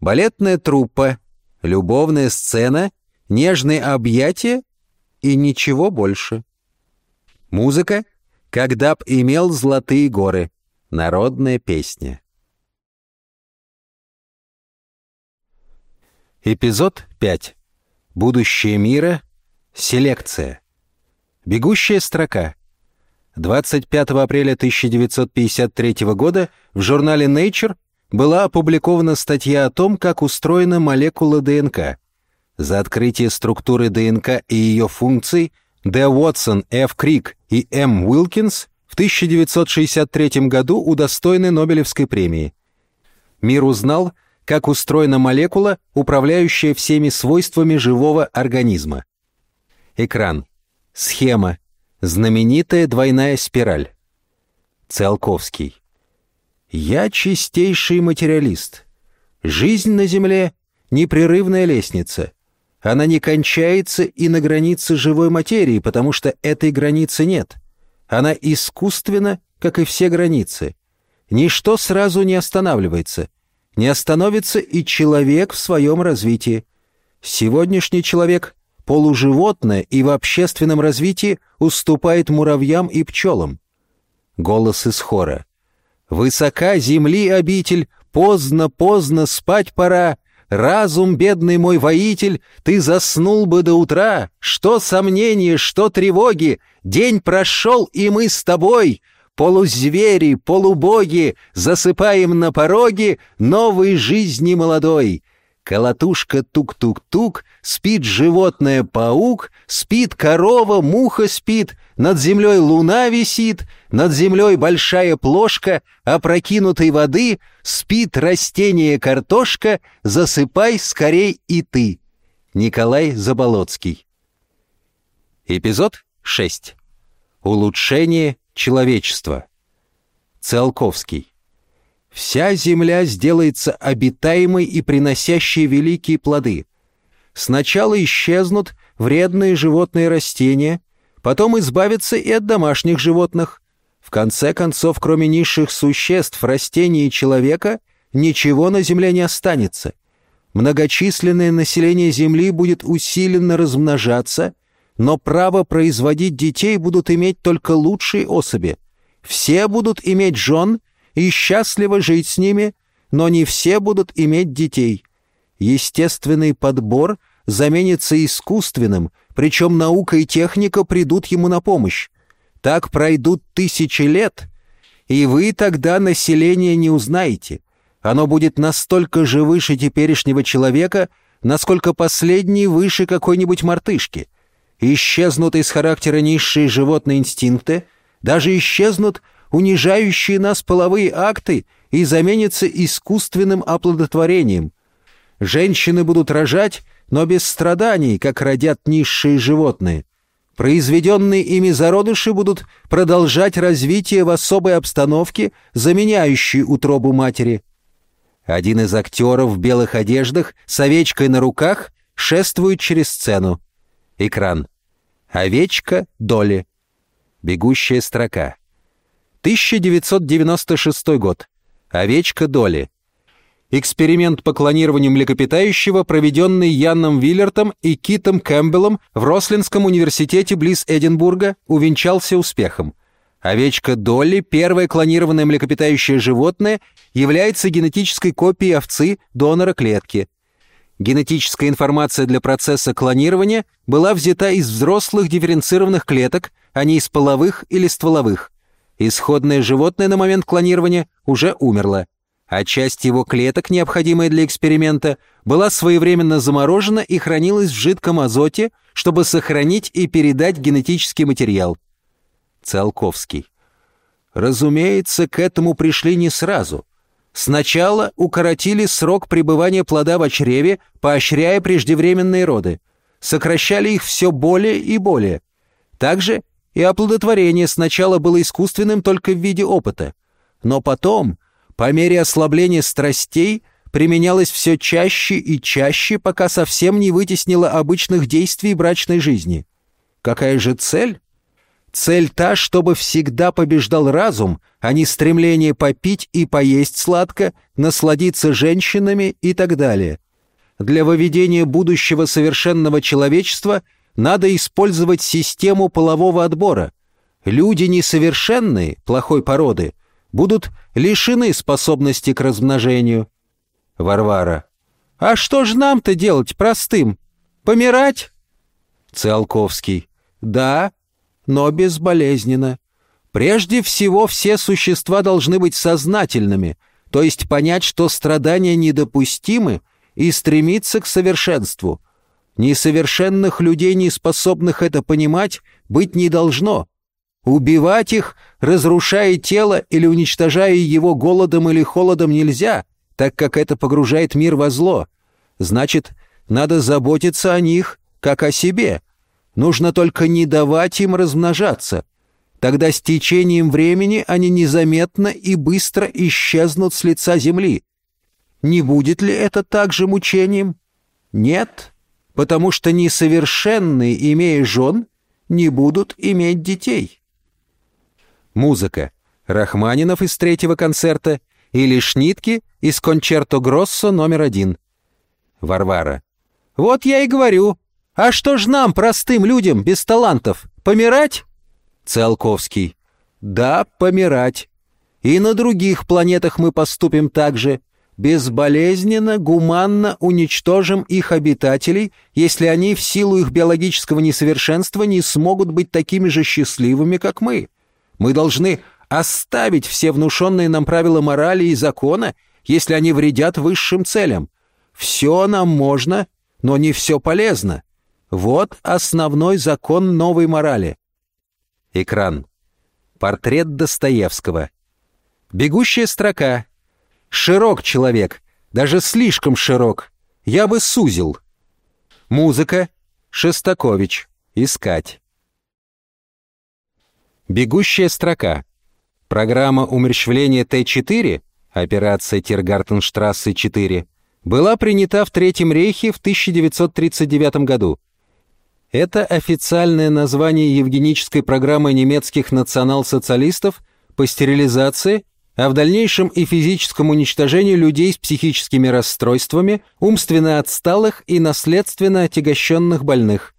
Балетная труппа, любовная сцена, нежные объятия и ничего больше. Музыка «Когда б имел золотые горы» народная песня. Эпизод 5. Будущее мира. Селекция. Бегущая строка. 25 апреля 1953 года в журнале Nature была опубликована статья о том, как устроена молекула ДНК. За открытие структуры ДНК и ее функций Д. Уотсон, Ф. Крик и М. Уилкинс в 1963 году удостоены Нобелевской премии. Мир узнал, как устроена молекула, управляющая всеми свойствами живого организма. Экран. Схема. Знаменитая двойная спираль. Циолковский. Я чистейший материалист. Жизнь на Земле — непрерывная лестница. Она не кончается и на границе живой материи, потому что этой границы нет. Она искусственна, как и все границы. Ничто сразу не останавливается. Не остановится и человек в своем развитии. Сегодняшний человек — полуживотное и в общественном развитии уступает муравьям и пчелам. Голос из хора — Высока земли обитель, поздно-поздно спать пора. Разум, бедный мой воитель, ты заснул бы до утра. Что сомнения, что тревоги, день прошел, и мы с тобой. Полузвери, полубоги, засыпаем на пороге новой жизни молодой. Колотушка тук-тук-тук, спит животное паук, спит корова, муха спит, над землей луна висит, над землей большая плошка опрокинутой воды, спит растение картошка, засыпай скорей и ты. Николай Заболоцкий. Эпизод 6. Улучшение человечества. Циолковский. Вся земля сделается обитаемой и приносящей великие плоды. Сначала исчезнут вредные животные растения, потом избавятся и от домашних животных. В конце концов, кроме низших существ, растений и человека, ничего на земле не останется. Многочисленное население Земли будет усиленно размножаться, но право производить детей будут иметь только лучшие особи. Все будут иметь жен – и счастливо жить с ними, но не все будут иметь детей. Естественный подбор заменится искусственным, причем наука и техника придут ему на помощь. Так пройдут тысячи лет, и вы тогда население не узнаете. Оно будет настолько же выше теперешнего человека, насколько последний выше какой-нибудь мартышки. Исчезнут из характера низшие животные инстинкты, даже исчезнут унижающие нас половые акты и заменятся искусственным оплодотворением. Женщины будут рожать, но без страданий, как родят низшие животные. Произведенные ими зародыши будут продолжать развитие в особой обстановке, заменяющей утробу матери. Один из актеров в белых одеждах с овечкой на руках шествует через сцену. Экран. Овечка Доли. Бегущая строка. 1996 год. Овечка Доли. Эксперимент по клонированию млекопитающего, проведенный Яном Виллертом и Китом Кэмпбеллом в Рослинском университете близ Эдинбурга, увенчался успехом. Овечка Долли, первое клонированное млекопитающее животное, является генетической копией овцы донора клетки. Генетическая информация для процесса клонирования была взята из взрослых дифференцированных клеток, а не из половых или стволовых. Исходное животное на момент клонирования уже умерло а часть его клеток, необходимая для эксперимента, была своевременно заморожена и хранилась в жидком азоте, чтобы сохранить и передать генетический материал. Циолковский. Разумеется, к этому пришли не сразу. Сначала укоротили срок пребывания плода в чреве, поощряя преждевременные роды. Сокращали их все более и более. Также и оплодотворение сначала было искусственным только в виде опыта. Но потом по мере ослабления страстей применялось все чаще и чаще, пока совсем не вытеснило обычных действий брачной жизни. Какая же цель? Цель та, чтобы всегда побеждал разум, а не стремление попить и поесть сладко, насладиться женщинами и так далее. Для выведения будущего совершенного человечества надо использовать систему полового отбора. Люди несовершенные, плохой породы, будут лишены способности к размножению. Варвара. А что ж нам-то делать простым? Помирать? Циолковский. Да, но безболезненно. Прежде всего, все существа должны быть сознательными, то есть понять, что страдания недопустимы, и стремиться к совершенству. Несовершенных людей, не способных это понимать, быть не должно. Убивать их, разрушая тело или уничтожая его голодом или холодом нельзя, так как это погружает мир во зло. Значит, надо заботиться о них, как о себе. Нужно только не давать им размножаться. Тогда с течением времени они незаметно и быстро исчезнут с лица земли. Не будет ли это также мучением? Нет, потому что несовершенные, имея жен, не будут иметь детей. Музыка. Рахманинов из третьего концерта или Шнитки из кончерто Гроссо номер один. Варвара. Вот я и говорю. А что ж нам, простым людям, без талантов, помирать? Циолковский. Да, помирать. И на других планетах мы поступим так же. Безболезненно, гуманно уничтожим их обитателей, если они в силу их биологического несовершенства не смогут быть такими же счастливыми, как мы. Мы должны оставить все внушенные нам правила морали и закона, если они вредят высшим целям. Все нам можно, но не все полезно. Вот основной закон новой морали. Экран. Портрет Достоевского. Бегущая строка. Широк человек, даже слишком широк. Я бы сузил. Музыка. Шестакович. Искать. Бегущая строка. Программа умерщвления Т-4, операция Тиргартенштрассе 4, была принята в Третьем рейхе в 1939 году. Это официальное название евгенической программы немецких национал-социалистов по стерилизации, а в дальнейшем и физическом уничтожении людей с психическими расстройствами, умственно отсталых и наследственно отягощенных больных.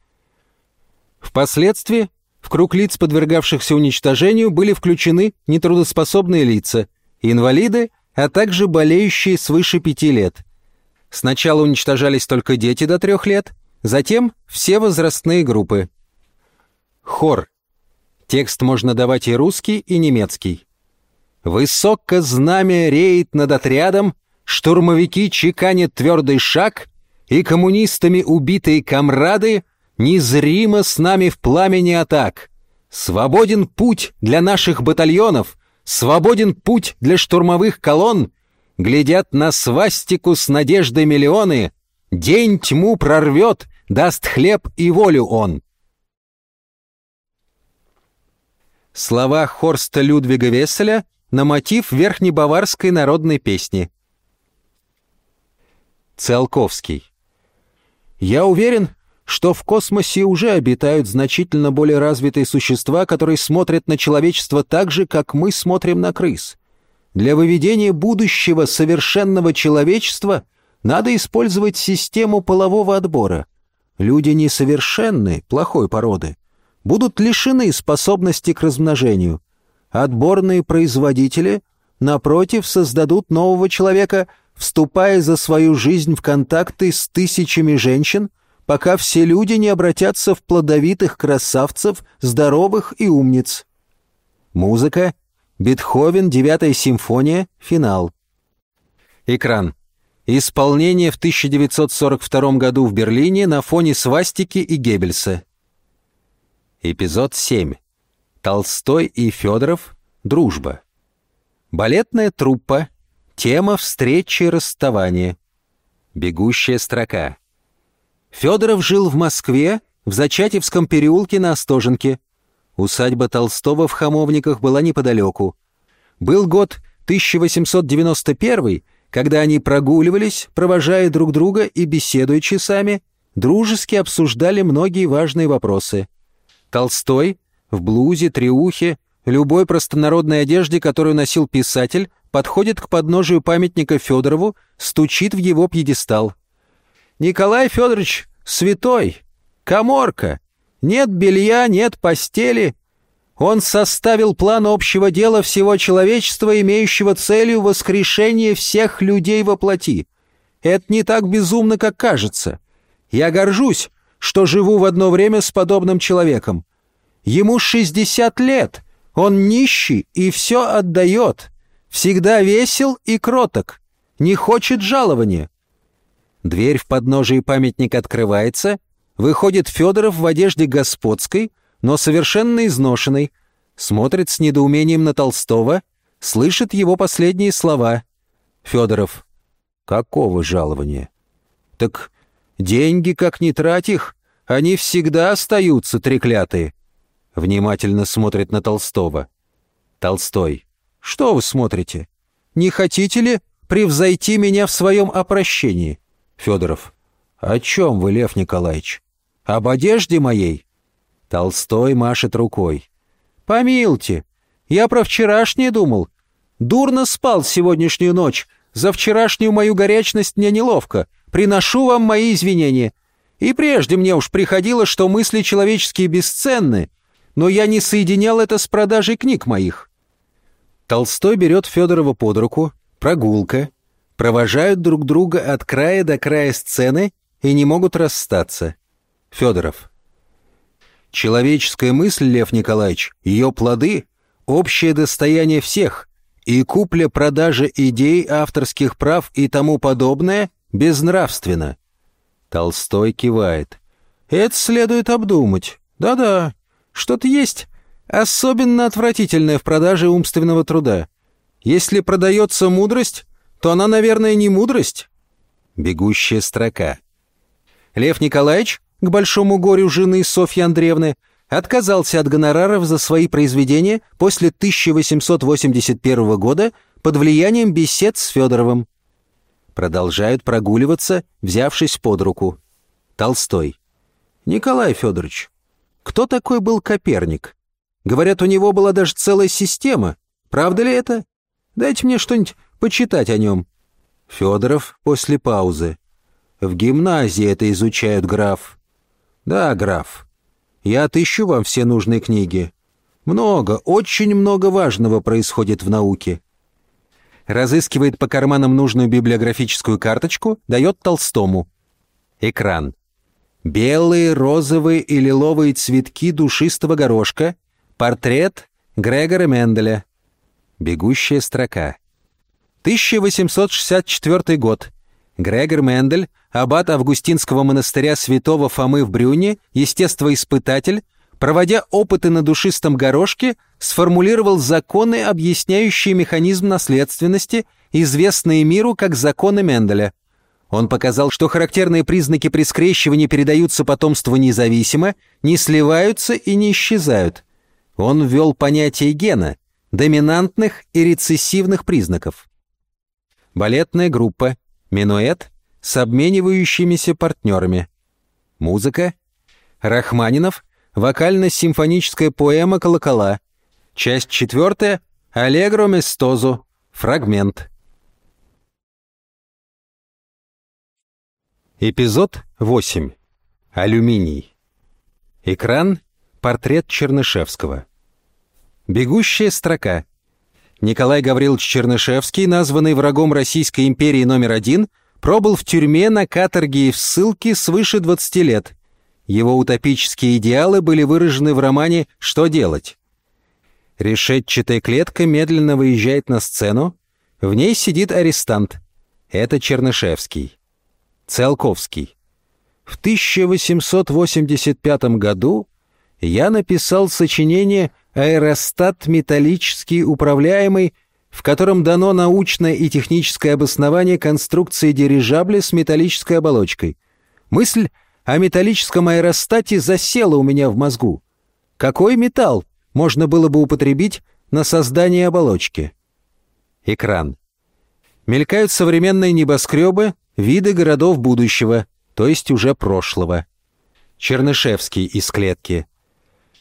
Впоследствии в круг лиц, подвергавшихся уничтожению, были включены нетрудоспособные лица, инвалиды, а также болеющие свыше пяти лет. Сначала уничтожались только дети до трех лет, затем все возрастные группы. Хор. Текст можно давать и русский, и немецкий. Высоко знамя реет над отрядом, штурмовики чеканят твердый шаг, и коммунистами убитые комрады незримо с нами в пламени атак. Свободен путь для наших батальонов, свободен путь для штурмовых колонн. Глядят на свастику с надеждой миллионы. День тьму прорвет, даст хлеб и волю он. Слова Хорста Людвига Весселя на мотив верхнебаварской народной песни. Циолковский. «Я уверен, что в космосе уже обитают значительно более развитые существа, которые смотрят на человечество так же, как мы смотрим на крыс. Для выведения будущего совершенного человечества надо использовать систему полового отбора. Люди несовершенны, плохой породы, будут лишены способности к размножению. Отборные производители, напротив, создадут нового человека, вступая за свою жизнь в контакты с тысячами женщин, пока все люди не обратятся в плодовитых красавцев, здоровых и умниц. Музыка Бетховен, девятая симфония, финал. Экран. Исполнение в 1942 году в Берлине на фоне свастики и Геббельса. Эпизод 7. Толстой и Федоров. Дружба. Балетная труппа. Тема встречи и расставания. Бегущая строка. Федоров жил в Москве, в Зачатевском переулке на Остоженке. Усадьба Толстого в Хамовниках была неподалеку. Был год 1891, когда они прогуливались, провожая друг друга и беседуя часами, дружески обсуждали многие важные вопросы. Толстой в блузе, триухе, любой простонародной одежде, которую носил писатель, подходит к подножию памятника Федорову, стучит в его пьедестал. «Николай Федорович святой! Коморка! Нет белья, нет постели. Он составил план общего дела всего человечества, имеющего целью воскрешение всех людей во плоти. Это не так безумно, как кажется. Я горжусь, что живу в одно время с подобным человеком. Ему 60 лет, он нищий и все отдает, всегда весел и кроток, не хочет жалования. Дверь в подножии памятника открывается — Выходит Федоров в одежде господской, но совершенно изношенной, смотрит с недоумением на Толстого, слышит его последние слова. Федоров. Какого жалования? Так деньги, как не трать их, они всегда остаются треклятые. Внимательно смотрит на Толстого. Толстой. Что вы смотрите? Не хотите ли превзойти меня в своем опрощении? Федоров. О чем вы, Лев Николаевич? Об одежде моей?» Толстой машет рукой. «Помилуйте, я про вчерашнее думал. Дурно спал сегодняшнюю ночь. За вчерашнюю мою горячность мне неловко. Приношу вам мои извинения. И прежде мне уж приходило, что мысли человеческие бесценны, но я не соединял это с продажей книг моих». Толстой берет Федорова под руку, прогулка, провожают друг друга от края до края сцены и не могут расстаться. Федоров. Человеческая мысль, Лев Николаевич, ее плоды — общее достояние всех, и купля-продажа идей, авторских прав и тому подобное безнравственно. Толстой кивает. Это следует обдумать. Да-да, что-то есть особенно отвратительное в продаже умственного труда. Если продается мудрость, то она, наверное, не мудрость. Бегущая строка. Лев Николаевич к большому горю жены Софьи Андреевны, отказался от гонораров за свои произведения после 1881 года под влиянием бесед с Федоровым. Продолжают прогуливаться, взявшись под руку. Толстой. Николай Федорович, кто такой был Коперник? Говорят, у него была даже целая система. Правда ли это? Дайте мне что-нибудь почитать о нем. Федоров после паузы. В гимназии это изучают, граф. «Да, граф. Я отыщу вам все нужные книги. Много, очень много важного происходит в науке». Разыскивает по карманам нужную библиографическую карточку, дает Толстому. Экран. Белые, розовые и лиловые цветки душистого горошка. Портрет Грегора Менделя. Бегущая строка. 1864 год. Грегор Мендель аббат Августинского монастыря святого Фомы в Брюне, естествоиспытатель, проводя опыты на душистом горошке, сформулировал законы, объясняющие механизм наследственности, известные миру как законы Менделя. Он показал, что характерные признаки при скрещивании передаются потомству независимо, не сливаются и не исчезают. Он ввел понятие гена, доминантных и рецессивных признаков. Балетная группа, минуэт, с обменивающимися партнерами. Музыка Рахманинов, вокально-симфоническая поэма «Колокола». Часть четвертая «Аллегро местозу», фрагмент. Эпизод 8. Алюминий. Экран. Портрет Чернышевского. Бегущая строка. Николай Гаврилович Чернышевский, названный врагом Российской империи номер один, пробыл в тюрьме на каторге и в ссылке свыше 20 лет. Его утопические идеалы были выражены в романе «Что делать?». Решетчатая клетка медленно выезжает на сцену. В ней сидит арестант. Это Чернышевский. Циолковский. В 1885 году я написал сочинение «Аэростат металлический управляемый», в котором дано научное и техническое обоснование конструкции дирижабля с металлической оболочкой. Мысль о металлическом аэростате засела у меня в мозгу. Какой металл можно было бы употребить на создание оболочки? Экран. Мелькают современные небоскребы, виды городов будущего, то есть уже прошлого. Чернышевский из клетки.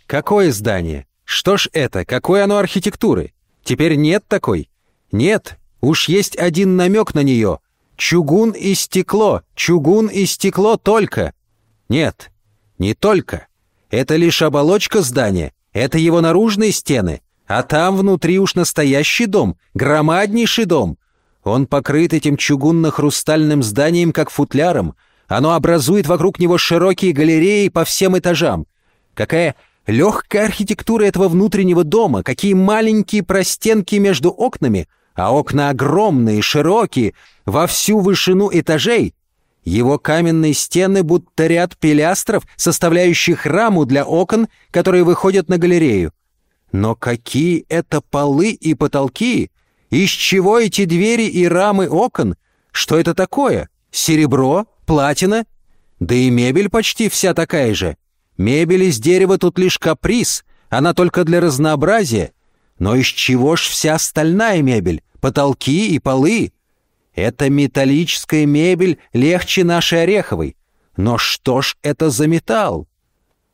Какое здание? Что ж это? Какой оно архитектуры? Теперь нет такой? Нет, уж есть один намек на нее. Чугун и стекло, чугун и стекло только. Нет, не только. Это лишь оболочка здания, это его наружные стены, а там внутри уж настоящий дом, громаднейший дом. Он покрыт этим чугунно-хрустальным зданием, как футляром. Оно образует вокруг него широкие галереи по всем этажам. Какая легкая архитектура этого внутреннего дома, какие маленькие простенки между окнами, а окна огромные, широкие, во всю вышину этажей. Его каменные стены будто ряд пилястров, составляющих раму для окон, которые выходят на галерею. Но какие это полы и потолки! Из чего эти двери и рамы окон? Что это такое? Серебро? Платина? Да и мебель почти вся такая же. Мебель из дерева тут лишь каприз, она только для разнообразия. Но из чего ж вся остальная мебель? Потолки и полы? Это металлическая мебель легче нашей ореховой. Но что ж это за металл?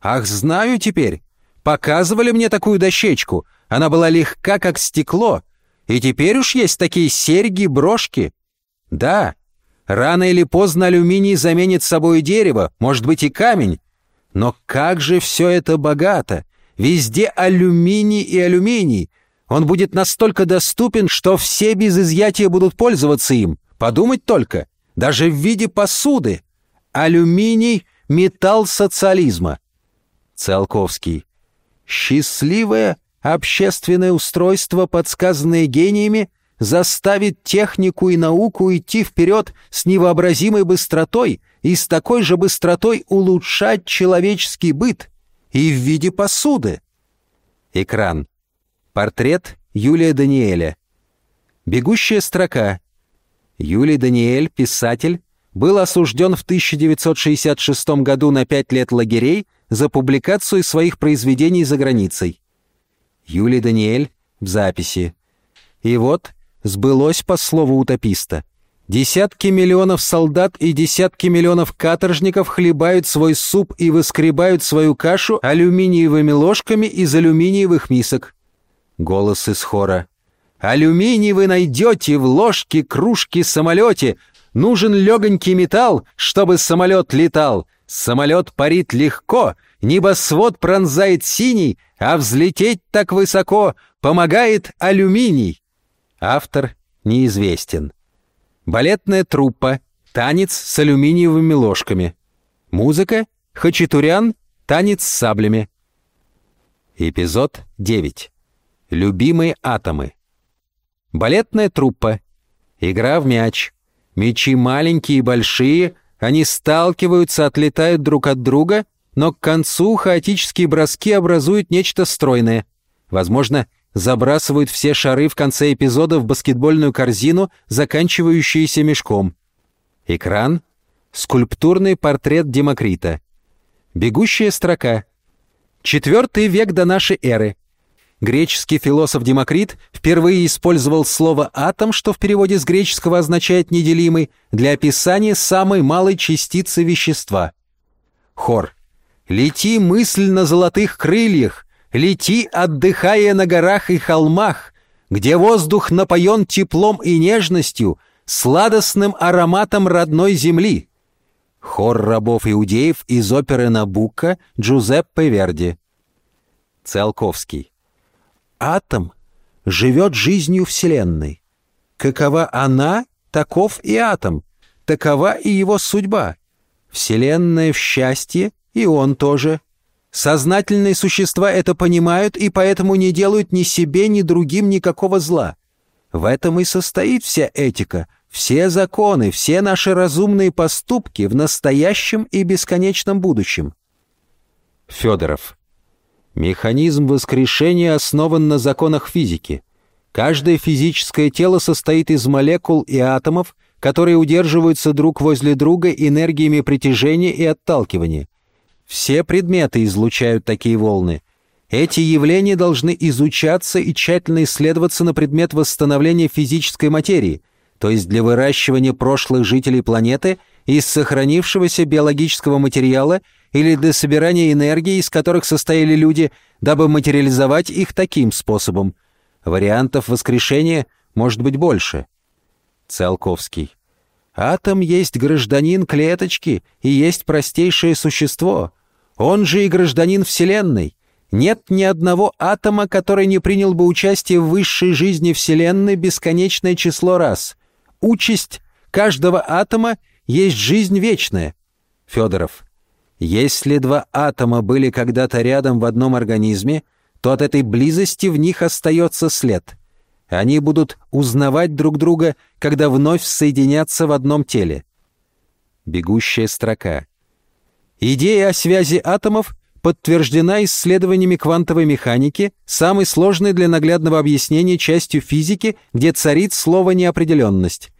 Ах, знаю теперь. Показывали мне такую дощечку. Она была легка, как стекло. И теперь уж есть такие серьги, брошки. Да, рано или поздно алюминий заменит собой дерево, может быть и камень. Но как же все это богато! Везде алюминий и алюминий. Он будет настолько доступен, что все без изъятия будут пользоваться им. Подумать только, даже в виде посуды. Алюминий — металл социализма. Циолковский. Счастливое общественное устройство, подсказанное гениями, заставит технику и науку идти вперед с невообразимой быстротой и с такой же быстротой улучшать человеческий быт и в виде посуды. Экран. Портрет Юлия Даниэля. Бегущая строка. Юлий Даниэль, писатель, был осужден в 1966 году на пять лет лагерей за публикацию своих произведений за границей. Юлий Даниэль в записи. И вот сбылось по слову утописта. Десятки миллионов солдат и десятки миллионов каторжников хлебают свой суп и выскребают свою кашу алюминиевыми ложками из алюминиевых мисок. Голос из хора. «Алюминий вы найдете в ложке, кружке, самолете. Нужен легонький металл, чтобы самолет летал. Самолет парит легко, небосвод пронзает синий, а взлететь так высоко помогает алюминий». Автор неизвестен. Балетная труппа, танец с алюминиевыми ложками. Музыка, хачатурян, танец с саблями. Эпизод 9. Любимые атомы. Балетная труппа. Игра в мяч. Мячи маленькие и большие, они сталкиваются, отлетают друг от друга, но к концу хаотические броски образуют нечто стройное. Возможно, забрасывают все шары в конце эпизода в баскетбольную корзину, заканчивающуюся мешком. Экран — скульптурный портрет Демокрита. Бегущая строка. Четвертый век до нашей эры. Греческий философ Демокрит впервые использовал слово «атом», что в переводе с греческого означает «неделимый», для описания самой малой частицы вещества. Хор. Лети, мысль на золотых крыльях, лети, отдыхая на горах и холмах, где воздух напоен теплом и нежностью, сладостным ароматом родной земли. Хор рабов-иудеев из оперы «Набука» Джузеппе Верди. Циолковский. Атом живет жизнью Вселенной. Какова она, таков и атом, такова и его судьба. Вселенная в счастье, и он тоже. Сознательные существа это понимают и поэтому не делают ни себе, ни другим никакого зла. В этом и состоит вся этика, все законы, все наши разумные поступки в настоящем и бесконечном будущем. Федоров. Механизм воскрешения основан на законах физики. Каждое физическое тело состоит из молекул и атомов, которые удерживаются друг возле друга энергиями притяжения и отталкивания. Все предметы излучают такие волны. Эти явления должны изучаться и тщательно исследоваться на предмет восстановления физической материи, то есть для выращивания прошлых жителей планеты из сохранившегося биологического материала или для собирания энергии, из которых состояли люди, дабы материализовать их таким способом. Вариантов воскрешения может быть больше. Циолковский. Атом есть гражданин клеточки и есть простейшее существо. Он же и гражданин Вселенной. Нет ни одного атома, который не принял бы участие в высшей жизни Вселенной бесконечное число раз. Участь каждого атома есть жизнь вечная. Федоров. Если два атома были когда-то рядом в одном организме, то от этой близости в них остается след. Они будут узнавать друг друга, когда вновь соединятся в одном теле. Бегущая строка. Идея о связи атомов подтверждена исследованиями квантовой механики, самой сложной для наглядного объяснения частью физики, где царит слово «неопределенность».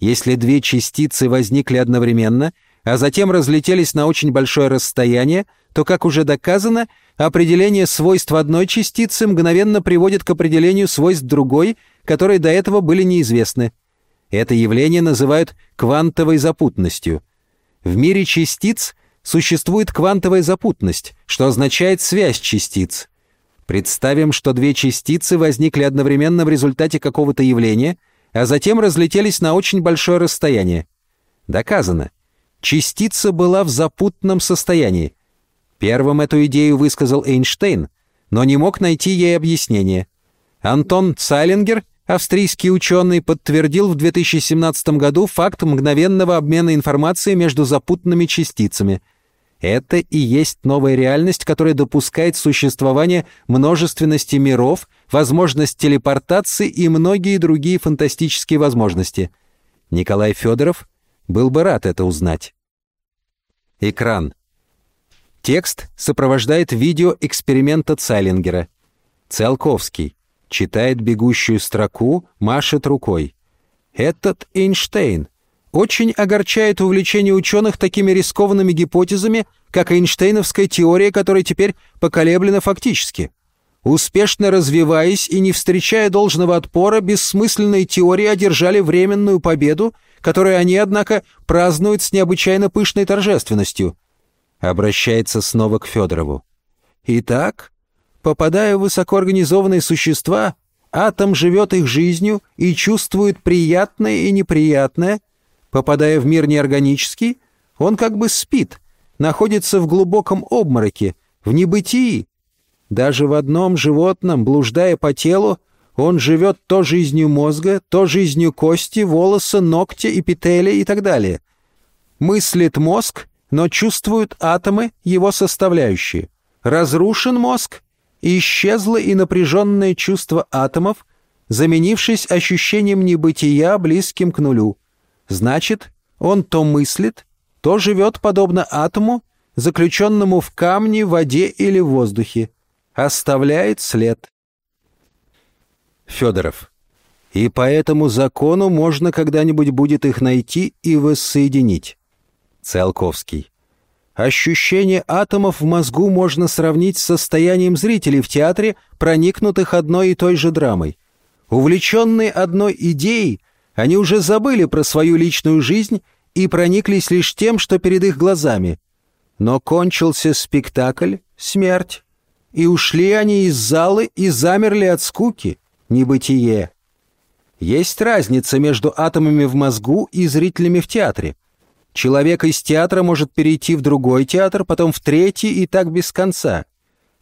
Если две частицы возникли одновременно, а затем разлетелись на очень большое расстояние, то, как уже доказано, определение свойств одной частицы мгновенно приводит к определению свойств другой, которые до этого были неизвестны. Это явление называют квантовой запутанностью. В мире частиц существует квантовая запутанность, что означает связь частиц. Представим, что две частицы возникли одновременно в результате какого-то явления, а затем разлетелись на очень большое расстояние. Доказано. Частица была в запутанном состоянии. Первым эту идею высказал Эйнштейн, но не мог найти ей объяснение. Антон Цайлингер, австрийский ученый, подтвердил в 2017 году факт мгновенного обмена информацией между запутанными частицами. Это и есть новая реальность, которая допускает существование множественности миров, возможность телепортации и многие другие фантастические возможности. Николай Федоров был бы рад это узнать. Экран. Текст сопровождает видео эксперимента Цайлингера. Циолковский. Читает бегущую строку, машет рукой. Этот Эйнштейн. Очень огорчает увлечение ученых такими рискованными гипотезами, как Эйнштейновская теория, которая теперь поколеблена фактически. Успешно развиваясь и не встречая должного отпора, бессмысленные теории одержали временную победу, которую они, однако, празднуют с необычайно пышной торжественностью – Обращается снова к Федорову. Итак, попадая в высокоорганизованные существа, атом живет их жизнью и чувствует приятное и неприятное. Попадая в мир неорганический, он как бы спит, находится в глубоком обмороке, в небытии. Даже в одном животном, блуждая по телу, он живет то жизнью мозга, то жизнью кости, волоса, ногтя, эпителия и так далее. Мыслит мозг, но чувствуют атомы, его составляющие. Разрушен мозг, исчезло и напряженное чувство атомов, заменившись ощущением небытия, близким к нулю. Значит, он то мыслит, то живет подобно атому, заключенному в камне, воде или воздухе. Оставляет след. Федоров. И по этому закону можно когда-нибудь будет их найти и воссоединить. Циолковский. Ощущение атомов в мозгу можно сравнить с состоянием зрителей в театре, проникнутых одной и той же драмой. Увлеченные одной идеей, они уже забыли про свою личную жизнь и прониклись лишь тем, что перед их глазами. Но кончился спектакль, смерть, и ушли они из залы и замерли от скуки, небытие. Есть разница между атомами в мозгу и зрителями в театре. Человек из театра может перейти в другой театр, потом в третий и так без конца.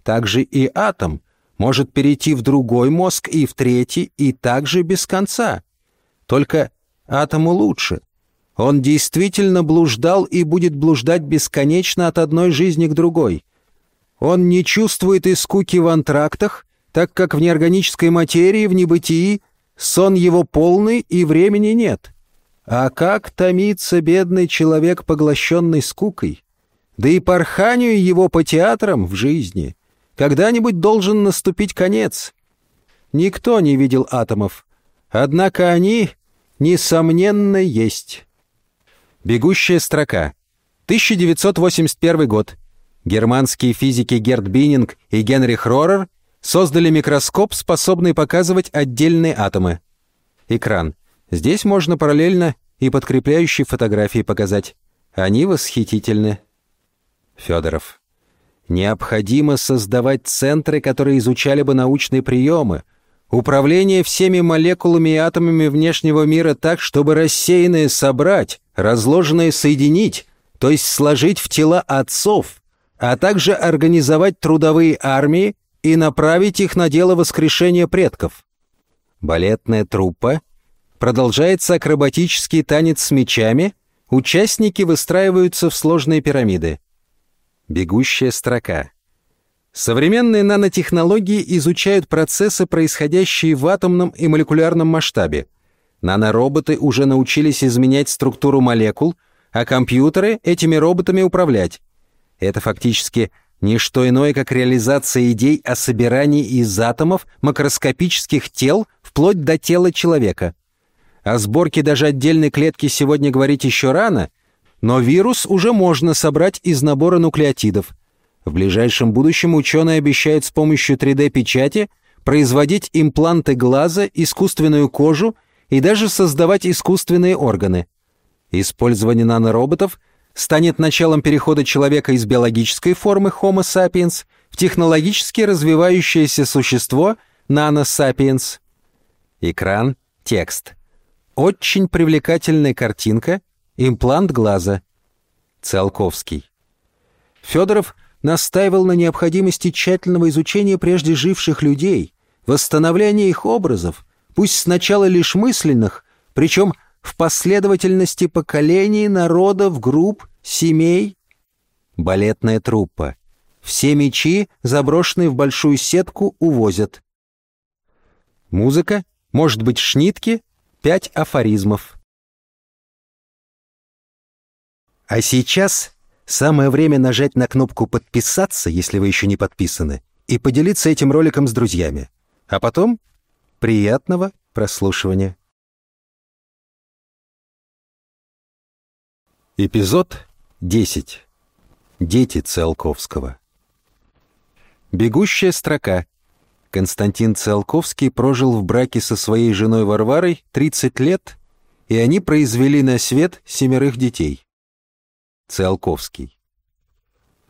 Также и атом может перейти в другой мозг и в третий и также без конца. Только атому лучше. Он действительно блуждал и будет блуждать бесконечно от одной жизни к другой. Он не чувствует и скуки в антрактах, так как в неорганической материи, в небытии, сон его полный и времени нет. А как томится бедный человек, поглощенный скукой? Да и порханию его по театрам в жизни. Когда-нибудь должен наступить конец. Никто не видел атомов. Однако они, несомненно, есть. Бегущая строка. 1981 год. Германские физики Герт Бининг и Генрих Рорер создали микроскоп, способный показывать отдельные атомы. Экран. Здесь можно параллельно и подкрепляющие фотографии показать. Они восхитительны. Федоров. Необходимо создавать центры, которые изучали бы научные приемы, управление всеми молекулами и атомами внешнего мира так, чтобы рассеянные собрать, разложенные соединить, то есть сложить в тела отцов, а также организовать трудовые армии и направить их на дело воскрешения предков. Балетная труппа продолжается акробатический танец с мечами, участники выстраиваются в сложные пирамиды. Бегущая строка. Современные нанотехнологии изучают процессы, происходящие в атомном и молекулярном масштабе. Нанороботы уже научились изменять структуру молекул, а компьютеры этими роботами управлять. Это фактически не что иное, как реализация идей о собирании из атомов макроскопических тел вплоть до тела человека. О сборке даже отдельной клетки сегодня говорить еще рано, но вирус уже можно собрать из набора нуклеотидов. В ближайшем будущем ученые обещают с помощью 3D-печати производить импланты глаза, искусственную кожу и даже создавать искусственные органы. Использование нанороботов – станет началом перехода человека из биологической формы Homo sapiens в технологически развивающееся существо Nano sapiens. Экран, текст. Очень привлекательная картинка, имплант глаза. Циолковский. Федоров настаивал на необходимости тщательного изучения прежде живших людей, восстановления их образов, пусть сначала лишь мысленных, причем в последовательности поколений, народов, групп, семей. Балетная труппа. Все мечи, заброшенные в большую сетку, увозят. Музыка, может быть, шнитки, пять афоризмов. А сейчас самое время нажать на кнопку «Подписаться», если вы еще не подписаны, и поделиться этим роликом с друзьями. А потом приятного прослушивания. Эпизод 10. Дети Циолковского. Бегущая строка. Константин Циолковский прожил в браке со своей женой Варварой 30 лет, и они произвели на свет семерых детей. Циолковский.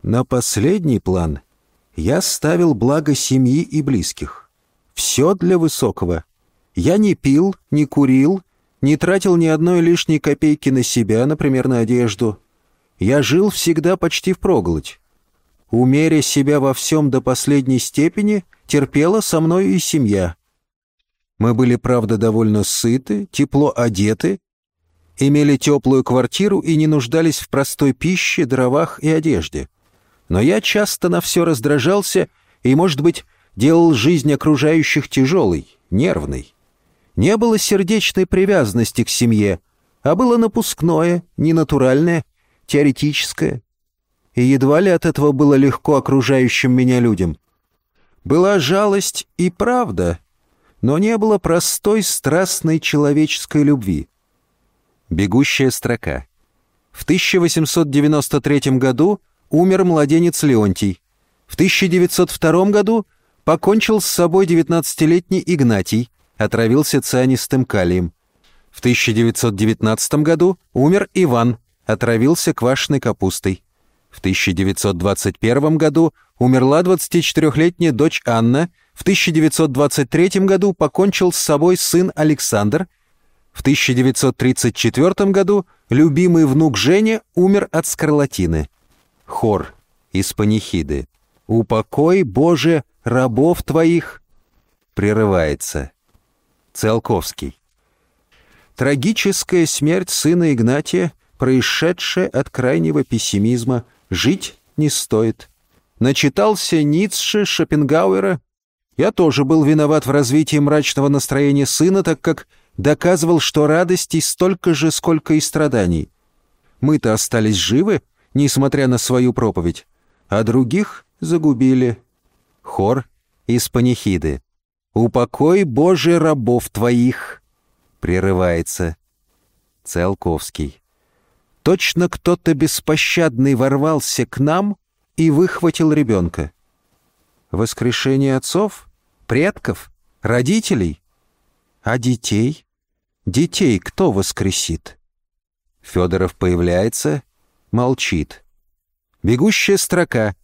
На последний план я ставил благо семьи и близких. Все для высокого. Я не пил, не курил, не тратил ни одной лишней копейки на себя, например, на одежду. Я жил всегда почти впроголодь. Умеря себя во всем до последней степени, терпела со мной и семья. Мы были, правда, довольно сыты, тепло одеты, имели теплую квартиру и не нуждались в простой пище, дровах и одежде. Но я часто на все раздражался и, может быть, делал жизнь окружающих тяжелой, нервной. Не было сердечной привязанности к семье, а было напускное, ненатуральное, теоретическое. И едва ли от этого было легко окружающим меня людям. Была жалость и правда, но не было простой страстной человеческой любви. Бегущая строка. В 1893 году умер младенец Леонтий. В 1902 году покончил с собой 19-летний Игнатий, отравился цианистым калием. В 1919 году умер Иван, отравился квашеной капустой. В 1921 году умерла 24-летняя дочь Анна, в 1923 году покончил с собой сын Александр, в 1934 году любимый внук Женя умер от скарлатины. Хор из панихиды. «Упокой, Боже, рабов твоих!» Прерывается. Циолковский. Трагическая смерть сына Игнатия, происшедшая от крайнего пессимизма, жить не стоит. Начитался Ницше, Шопенгауэра. Я тоже был виноват в развитии мрачного настроения сына, так как доказывал, что радостей столько же, сколько и страданий. Мы-то остались живы, несмотря на свою проповедь, а других загубили. Хор из панихиды. «Упокой, Боже, рабов твоих!» Прерывается. Циолковский. Точно кто-то беспощадный ворвался к нам и выхватил ребенка. Воскрешение отцов? Предков? Родителей? А детей? Детей кто воскресит? Федоров появляется, молчит. Бегущая строка.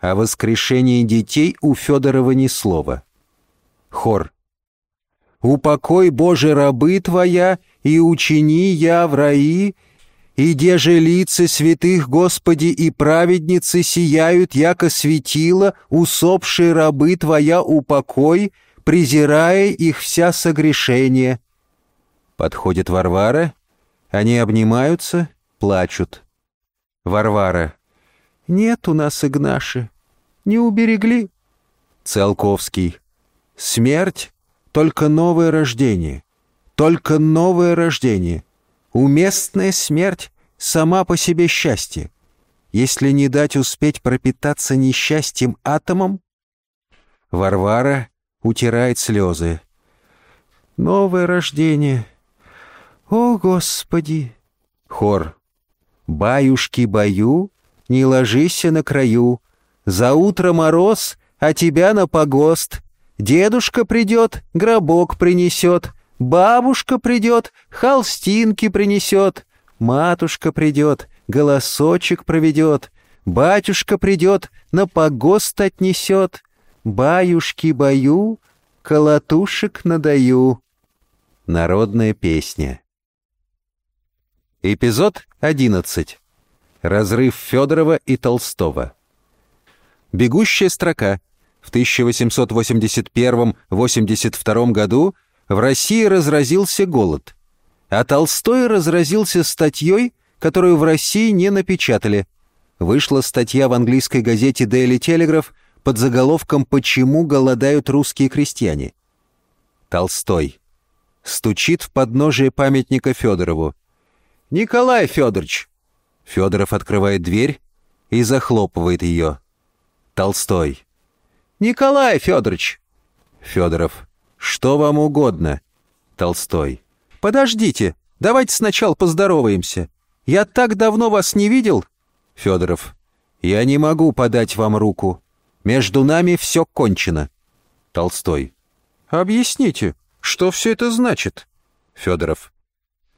О воскрешении детей у Федорова ни слова. Хор. «Упокой, Боже, рабы Твоя, и учини я в раи, и где же лица святых Господи и праведницы сияют, яко светило, усопшие рабы Твоя упокой, презирая их вся согрешение». Подходит Варвара, они обнимаются, плачут. Варвара. «Нет у нас Игнаши, не уберегли». Циолковский. «Смерть — только новое рождение, только новое рождение. Уместная смерть — сама по себе счастье. Если не дать успеть пропитаться несчастьем атомом...» Варвара утирает слезы. «Новое рождение. О, Господи!» Хор. «Баюшки-баю, не ложися на краю. За утро мороз, а тебя на погост. Дедушка придет, гробок принесет. Бабушка придет, холстинки принесет. Матушка придет, голосочек проведет. Батюшка придет, на погост отнесет. Баюшки-баю, колотушек надаю. Народная песня. Эпизод одиннадцать. Разрыв Федорова и Толстого. Бегущая строка. В 1881-82 году в России разразился голод, а Толстой разразился статьей, которую в России не напечатали. Вышла статья в английской газете Daily Telegraph под заголовком «Почему голодают русские крестьяне?». Толстой. Стучит в подножие памятника Федорову. «Николай Федорович, Федоров открывает дверь и захлопывает ее. Толстой. «Николай Федорович!» Федоров. «Что вам угодно?» Толстой. «Подождите, давайте сначала поздороваемся. Я так давно вас не видел?» Федоров. «Я не могу подать вам руку. Между нами все кончено». Толстой. «Объясните, что все это значит?» Федоров.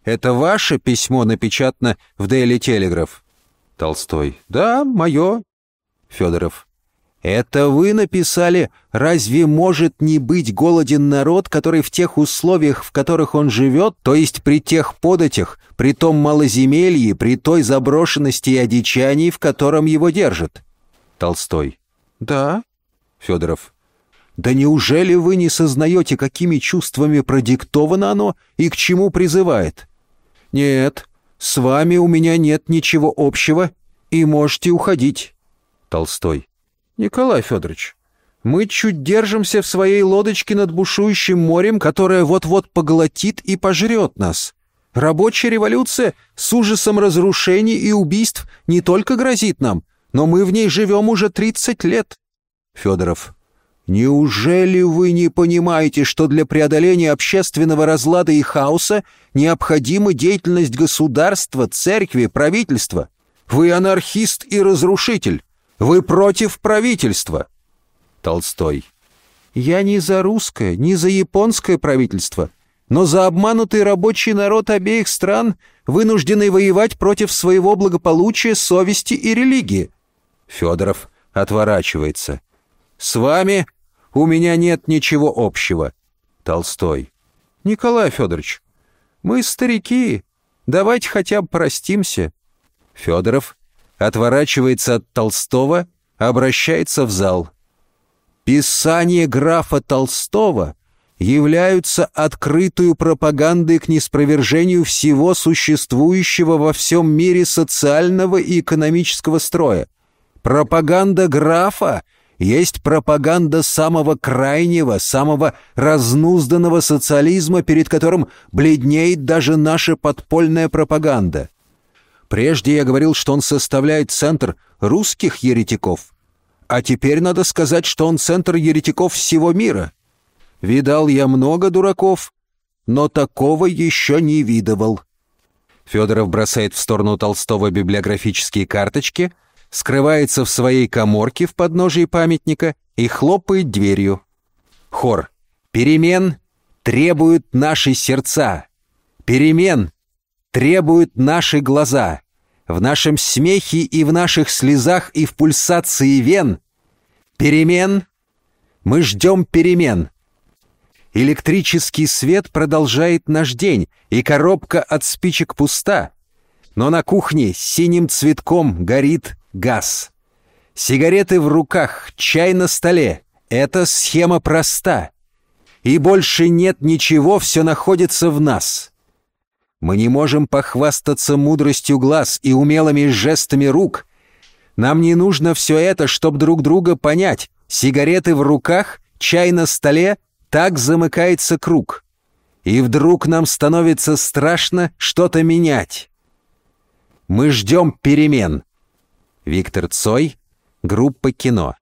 Это ваше письмо напечатано в Daily Telegraph?» Толстой. «Да, мое». Федоров. «Это вы написали, разве может не быть голоден народ, который в тех условиях, в которых он живет, то есть при тех податях, при том малоземелье, при той заброшенности и одичании, в котором его держат?» Толстой. «Да». Федоров. «Да неужели вы не сознаете, какими чувствами продиктовано оно и к чему призывает?» «Нет, с вами у меня нет ничего общего, и можете уходить». Толстой. «Николай Федорович, мы чуть держимся в своей лодочке над бушующим морем, которое вот-вот поглотит и пожрет нас. Рабочая революция с ужасом разрушений и убийств не только грозит нам, но мы в ней живем уже 30 лет». Федоров. Неужели вы не понимаете, что для преодоления общественного разлада и хаоса необходима деятельность государства, церкви, правительства? Вы анархист и разрушитель. Вы против правительства. Толстой. Я не за русское, не за японское правительство. но за обманутый рабочий народ обеих стран, вынужденный воевать против своего благополучия, совести и религии. Федоров отворачивается. «С вами у меня нет ничего общего». Толстой. «Николай Федорович, мы старики, давайте хотя бы простимся». Федоров отворачивается от Толстого, обращается в зал. «Писание графа Толстого являются открытую пропагандой к неспровержению всего существующего во всем мире социального и экономического строя. Пропаганда графа есть пропаганда самого крайнего, самого разнузданного социализма, перед которым бледнеет даже наша подпольная пропаганда. Прежде я говорил, что он составляет центр русских еретиков, а теперь надо сказать, что он центр еретиков всего мира. Видал я много дураков, но такого еще не видывал. Федоров бросает в сторону Толстого библиографические карточки, скрывается в своей коморке в подножии памятника и хлопает дверью. Хор. Перемен требуют наши сердца. Перемен требуют наши глаза. В нашем смехе и в наших слезах и в пульсации вен. Перемен. Мы ждем перемен. Электрический свет продолжает наш день, и коробка от спичек пуста. Но на кухне синим цветком горит газ. Сигареты в руках, чай на столе. Эта схема проста. И больше нет ничего, все находится в нас. Мы не можем похвастаться мудростью глаз и умелыми жестами рук. Нам не нужно все это, чтобы друг друга понять. Сигареты в руках, чай на столе, так замыкается круг. И вдруг нам становится страшно что-то менять. Мы ждем перемен. Виктор Цой, группа кино.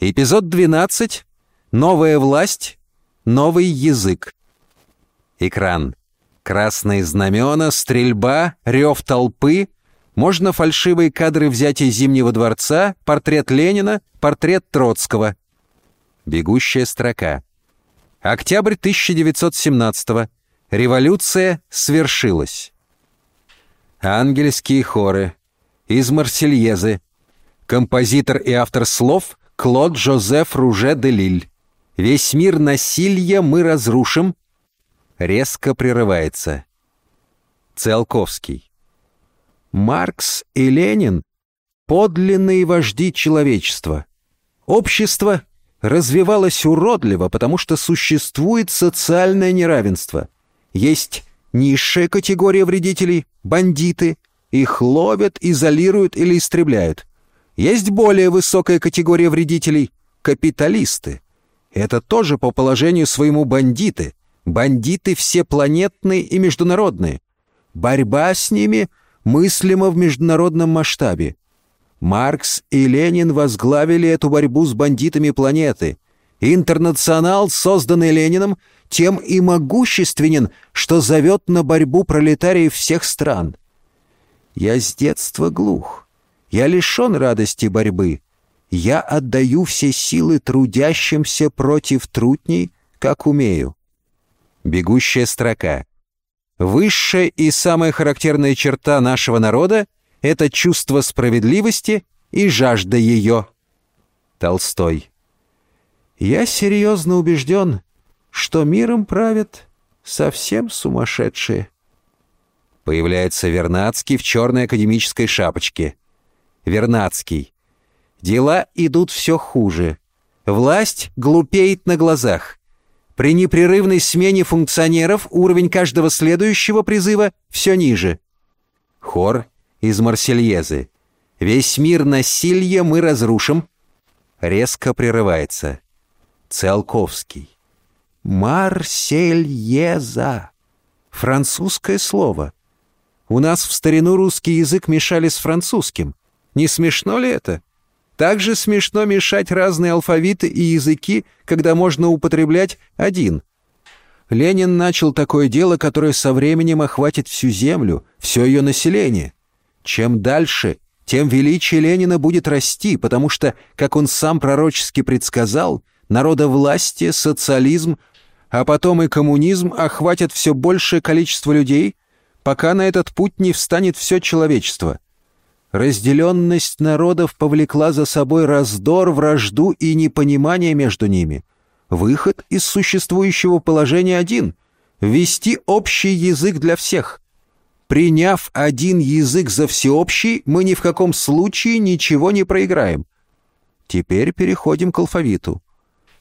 Эпизод 12. Новая власть, новый язык. Экран. Красные знамена, стрельба, рев толпы. Можно фальшивые кадры взятия Зимнего дворца, портрет Ленина, портрет Троцкого. Бегущая строка. Октябрь 1917 -го. Революция свершилась. Ангельские хоры. Из Марсельезы. Композитор и автор слов Клод Жозеф Руже де Лиль. «Весь мир насилия мы разрушим, резко прерывается. Циолковский. Маркс и Ленин — подлинные вожди человечества. Общество развивалось уродливо, потому что существует социальное неравенство. Есть низшая категория вредителей — бандиты. Их ловят, изолируют или истребляют. Есть более высокая категория вредителей — капиталисты. Это тоже по положению своему бандиты — Бандиты всепланетные и международные. Борьба с ними мыслима в международном масштабе. Маркс и Ленин возглавили эту борьбу с бандитами планеты. Интернационал, созданный Лениным, тем и могущественен, что зовет на борьбу пролетариев всех стран. Я с детства глух. Я лишен радости борьбы. Я отдаю все силы трудящимся против трутней, как умею. Бегущая строка. Высшая и самая характерная черта нашего народа — это чувство справедливости и жажда ее. Толстой. Я серьезно убежден, что миром правят совсем сумасшедшие. Появляется Вернадский в черной академической шапочке. Вернадский. Дела идут все хуже. Власть глупеет на глазах. При непрерывной смене функционеров уровень каждого следующего призыва все ниже. Хор из Марсельезы. «Весь мир насилия мы разрушим». Резко прерывается. Циолковский. «Марсельеза». Французское слово. У нас в старину русский язык мешали с французским. Не смешно ли это? Также смешно мешать разные алфавиты и языки, когда можно употреблять один. Ленин начал такое дело, которое со временем охватит всю Землю, все ее население. Чем дальше, тем величие Ленина будет расти, потому что, как он сам пророчески предсказал, народовластие, социализм а потом и коммунизм охватят все большее количество людей, пока на этот путь не встанет все человечество. Разделенность народов повлекла за собой раздор, вражду и непонимание между ними. Выход из существующего положения один — ввести общий язык для всех. Приняв один язык за всеобщий, мы ни в каком случае ничего не проиграем. Теперь переходим к алфавиту.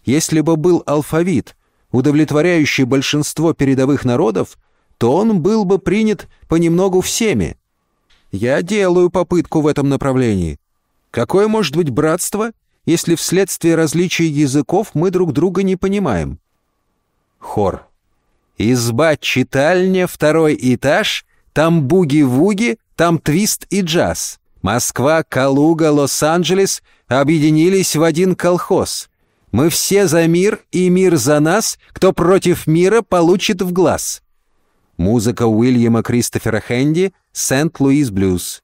Если бы был алфавит, удовлетворяющий большинство передовых народов, то он был бы принят понемногу всеми. Я делаю попытку в этом направлении. Какое может быть братство, если вследствие различия языков мы друг друга не понимаем? Хор. Изба-читальня, второй этаж, там буги-вуги, там твист и джаз. Москва, Калуга, Лос-Анджелес объединились в один колхоз. Мы все за мир, и мир за нас, кто против мира получит в глаз. Музыка Уильяма Кристофера Хэнди «Сент-Луис Блюз».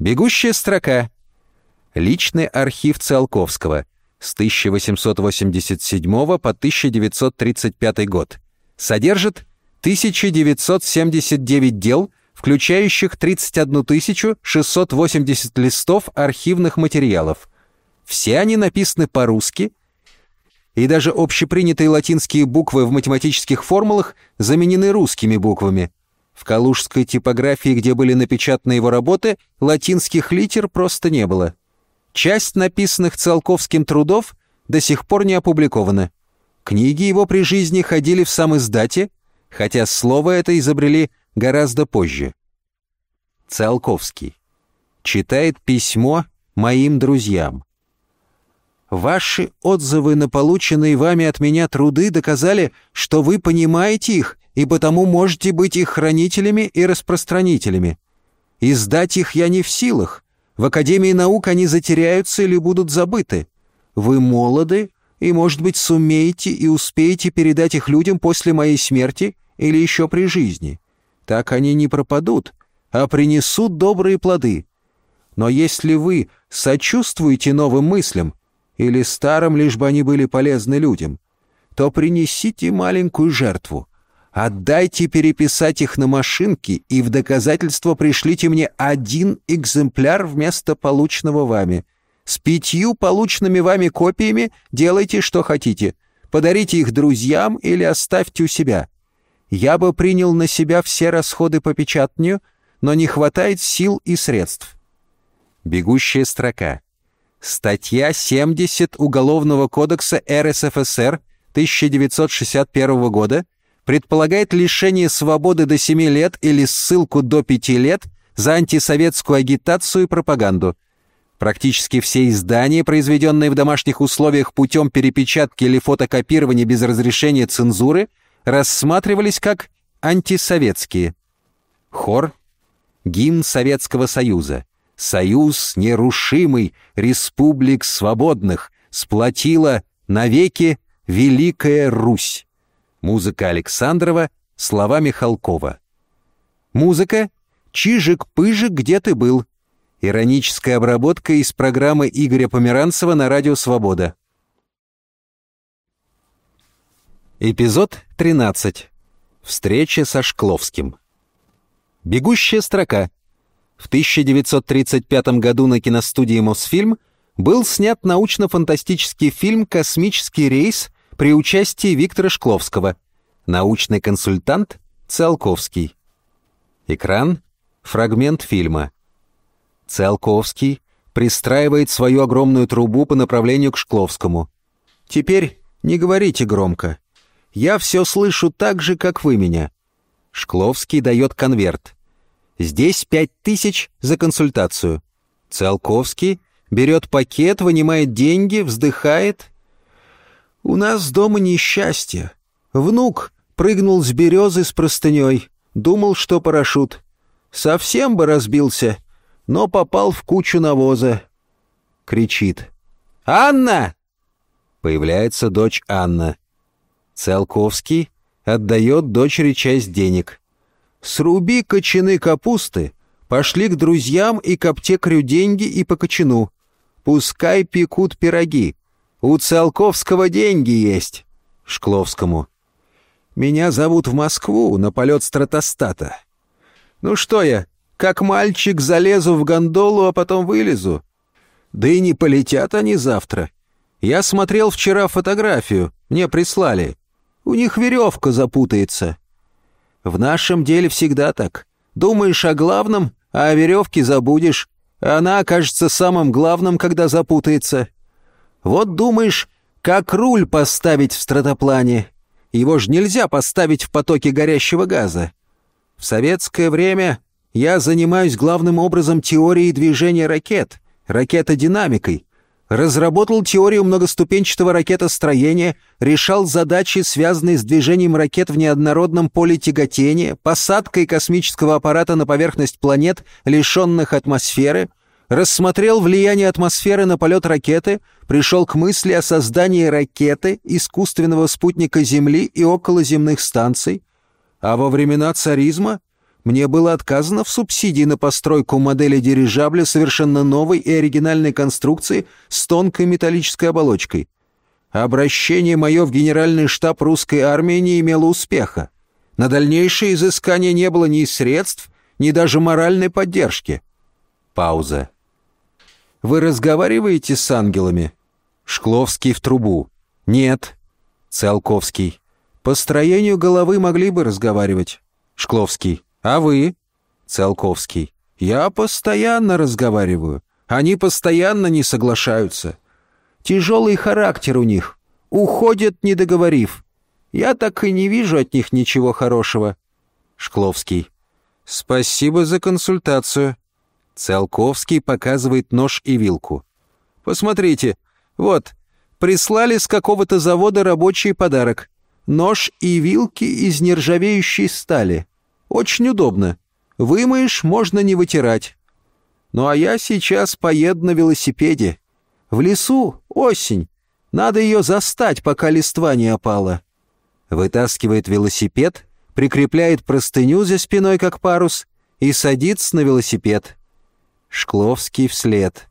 Бегущая строка. Личный архив Циолковского с 1887 по 1935 год. Содержит 1979 дел, включающих 31 680 листов архивных материалов. Все они написаны по-русски, и даже общепринятые латинские буквы в математических формулах заменены русскими буквами. В калужской типографии, где были напечатаны его работы, латинских литер просто не было. Часть написанных Циолковским трудов до сих пор не опубликована. Книги его при жизни ходили в сам издате, хотя слово это изобрели гораздо позже. Циолковский. Читает письмо моим друзьям. Ваши отзывы на полученные вами от меня труды доказали, что вы понимаете их и потому можете быть их хранителями и распространителями. Издать их я не в силах. В Академии наук они затеряются или будут забыты. Вы молоды и, может быть, сумеете и успеете передать их людям после моей смерти или еще при жизни. Так они не пропадут, а принесут добрые плоды. Но если вы сочувствуете новым мыслям или старым, лишь бы они были полезны людям, то принесите маленькую жертву. Отдайте переписать их на машинке и в доказательство пришлите мне один экземпляр вместо полученного вами — с пятью полученными вами копиями делайте, что хотите. Подарите их друзьям или оставьте у себя. Я бы принял на себя все расходы по печатню, но не хватает сил и средств. Бегущая строка. Статья 70 Уголовного кодекса РСФСР 1961 года предполагает лишение свободы до 7 лет или ссылку до 5 лет за антисоветскую агитацию и пропаганду – Практически все издания, произведенные в домашних условиях путем перепечатки или фотокопирования без разрешения цензуры, рассматривались как антисоветские. Хор — гимн Советского Союза. Союз нерушимый, республик свободных, сплотила навеки Великая Русь. Музыка Александрова, слова Михалкова. Музыка «Чижик-пыжик, где ты был?» Ироническая обработка из программы Игоря Померанцева на радио «Свобода». Эпизод 13. Встреча со Шкловским. Бегущая строка. В 1935 году на киностудии «Мосфильм» был снят научно-фантастический фильм «Космический рейс» при участии Виктора Шкловского. Научный консультант Циолковский. Экран. Фрагмент фильма. Циолковский пристраивает свою огромную трубу по направлению к Шкловскому. «Теперь не говорите громко. Я все слышу так же, как вы меня». Шкловский дает конверт. «Здесь пять тысяч за консультацию». Циолковский берет пакет, вынимает деньги, вздыхает. «У нас дома несчастье. Внук прыгнул с березы с простыней. Думал, что парашют. Совсем бы разбился но попал в кучу навоза. Кричит. «Анна!» Появляется дочь Анна. Циолковский отдает дочери часть денег. «Сруби кочаны капусты, пошли к друзьям и к аптекарю деньги и по кочану. Пускай пекут пироги. У Циолковского деньги есть». Шкловскому. Меня зовут в Москву на полет стратостата. Ну что я, как мальчик залезу в гондолу, а потом вылезу? Да и не полетят они завтра. Я смотрел вчера фотографию, мне прислали. У них веревка запутается. В нашем деле всегда так. Думаешь о главном, а о веревке забудешь. Она окажется самым главным, когда запутается. Вот думаешь, как руль поставить в стратоплане. Его же нельзя поставить в потоке горящего газа. В советское время я занимаюсь главным образом теорией движения ракет, ракетодинамикой. Разработал теорию многоступенчатого ракетостроения, решал задачи, связанные с движением ракет в неоднородном поле тяготения, посадкой космического аппарата на поверхность планет, лишенных атмосферы, рассмотрел влияние атмосферы на полет ракеты, пришел к мысли о создании ракеты, искусственного спутника Земли и околоземных станций, а во времена царизма мне было отказано в субсидии на постройку модели дирижабля совершенно новой и оригинальной конструкции с тонкой металлической оболочкой. Обращение мое в генеральный штаб русской армии не имело успеха. На дальнейшее изыскание не было ни средств, ни даже моральной поддержки. Пауза. «Вы разговариваете с ангелами?» Шкловский в трубу. «Нет». Циолковский. «По строению головы могли бы разговаривать». Шкловский. «А вы?» Циолковский. «Я постоянно разговариваю. Они постоянно не соглашаются. Тяжелый характер у них. Уходят, не договорив. Я так и не вижу от них ничего хорошего». Шкловский. «Спасибо за консультацию». Циолковский показывает нож и вилку. «Посмотрите, вот, прислали с какого-то завода рабочий подарок. Нож и вилки из нержавеющей стали. Очень удобно. Вымоешь, можно не вытирать. Ну а я сейчас поеду на велосипеде. В лесу осень. Надо ее застать, пока листва не опала. Вытаскивает велосипед, прикрепляет простыню за спиной, как парус, и садится на велосипед. Шкловский вслед.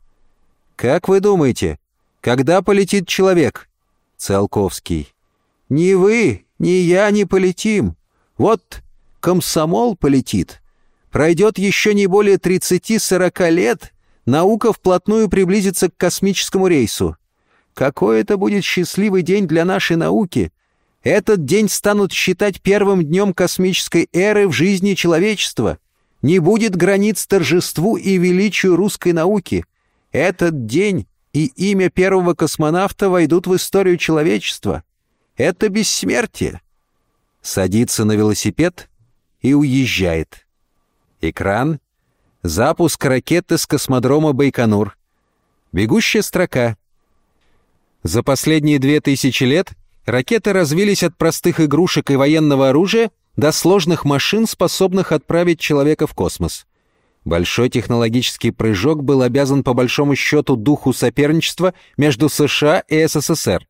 «Как вы думаете, когда полетит человек?» Циолковский. «Ни вы, ни я не полетим. Вот комсомол полетит. Пройдет еще не более 30-40 лет, наука вплотную приблизится к космическому рейсу. Какой это будет счастливый день для нашей науки! Этот день станут считать первым днем космической эры в жизни человечества. Не будет границ торжеству и величию русской науки. Этот день и имя первого космонавта войдут в историю человечества. Это бессмертие. Садится на велосипед и уезжает. Экран. Запуск ракеты с космодрома Байконур. Бегущая строка. За последние две тысячи лет ракеты развились от простых игрушек и военного оружия до сложных машин, способных отправить человека в космос. Большой технологический прыжок был обязан по большому счету духу соперничества между США и СССР.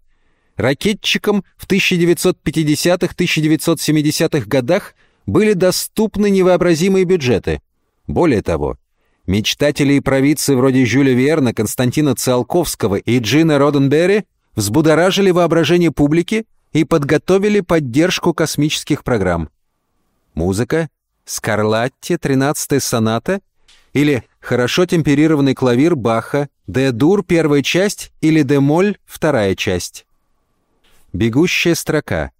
Ракетчикам в 1950-1970-х годах были доступны невообразимые бюджеты. Более того, мечтатели и провидцы вроде Жюля Верна, Константина Циолковского и Джина Роденберри взбудоражили воображение публики и подготовили поддержку космических программ. Музыка, Скарлатти, 13-я соната или хорошо темперированный клавир Баха, Д-дур, первая часть или Д-моль, вторая часть. Бегущая строка.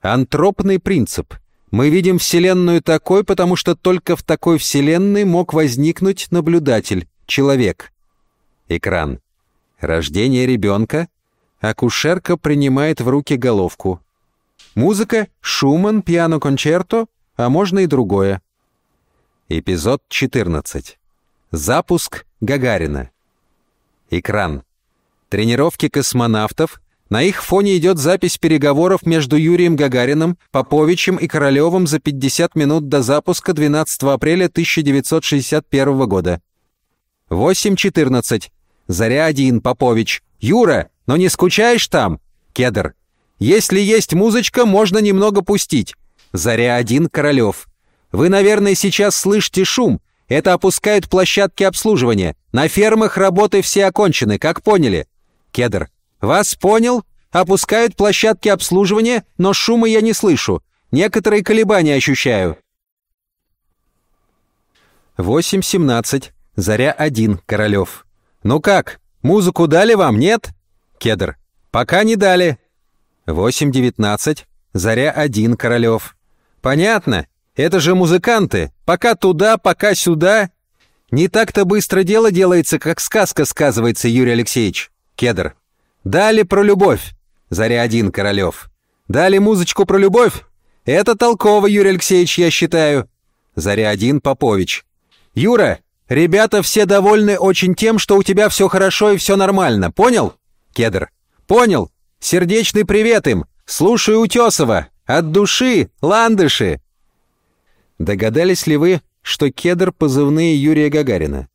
Антропный принцип — мы видим Вселенную такой, потому что только в такой Вселенной мог возникнуть наблюдатель, человек. Экран. Рождение ребенка. Акушерка принимает в руки головку. Музыка, Шуман, пиано-кончерто, а можно и другое. Эпизод 14. Запуск Гагарина. Экран. Тренировки космонавтов, на их фоне идет запись переговоров между Юрием Гагариным, Поповичем и Королевым за 50 минут до запуска 12 апреля 1961 года. 8.14. Заря-1, Попович. «Юра, но не скучаешь там?» Кедр. «Если есть музычка, можно немного пустить». Заря-1, Королев. «Вы, наверное, сейчас слышите шум. Это опускают площадки обслуживания. На фермах работы все окончены, как поняли?» Кедр. «Вас понял? Опускают площадки обслуживания, но шума я не слышу. Некоторые колебания ощущаю». Восемь семнадцать. Заря один, Королев. «Ну как, музыку дали вам, нет?» Кедр. «Пока не дали». Восемь девятнадцать. Заря один, Королев. «Понятно. Это же музыканты. Пока туда, пока сюда. Не так-то быстро дело делается, как сказка сказывается, Юрий Алексеевич». Кедр. «Дали про любовь». Заря один, Королев. «Дали музычку про любовь? Это толково, Юрий Алексеевич, я считаю». Заря один, Попович. «Юра, ребята все довольны очень тем, что у тебя все хорошо и все нормально, понял?» Кедр. «Понял. Сердечный привет им. Слушаю Утесова. От души, ландыши!» Догадались ли вы, что кедр позывные Юрия Гагарина?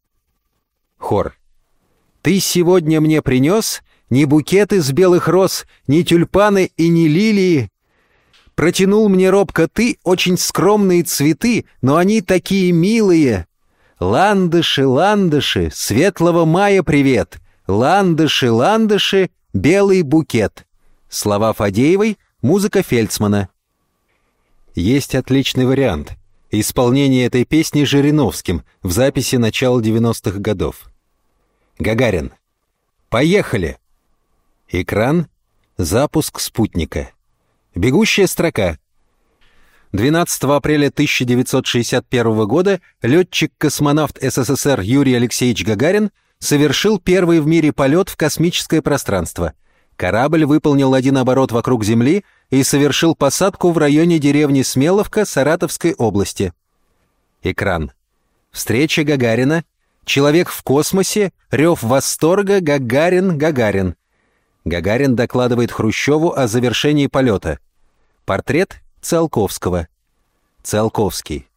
Хор. «Ты сегодня мне принес ни букет из белых роз, ни тюльпаны и ни лилии. Протянул мне робко ты очень скромные цветы, но они такие милые. Ландыши, ландыши, светлого мая привет. Ландыши, ландыши, белый букет». Слова Фадеевой, музыка Фельдсмана. Есть отличный вариант. Исполнение этой песни Жириновским в записи начала 90-х годов. Гагарин. Поехали! Экран. Запуск спутника. Бегущая строка. 12 апреля 1961 года летчик-космонавт СССР Юрий Алексеевич Гагарин совершил первый в мире полет в космическое пространство. Корабль выполнил один оборот вокруг Земли и совершил посадку в районе деревни Смеловка Саратовской области. Экран. Встреча Гагарина. Человек в космосе. Рев восторга. Гагарин, Гагарин. Гагарин докладывает Хрущеву о завершении полета. Портрет Циолковского. Циолковский.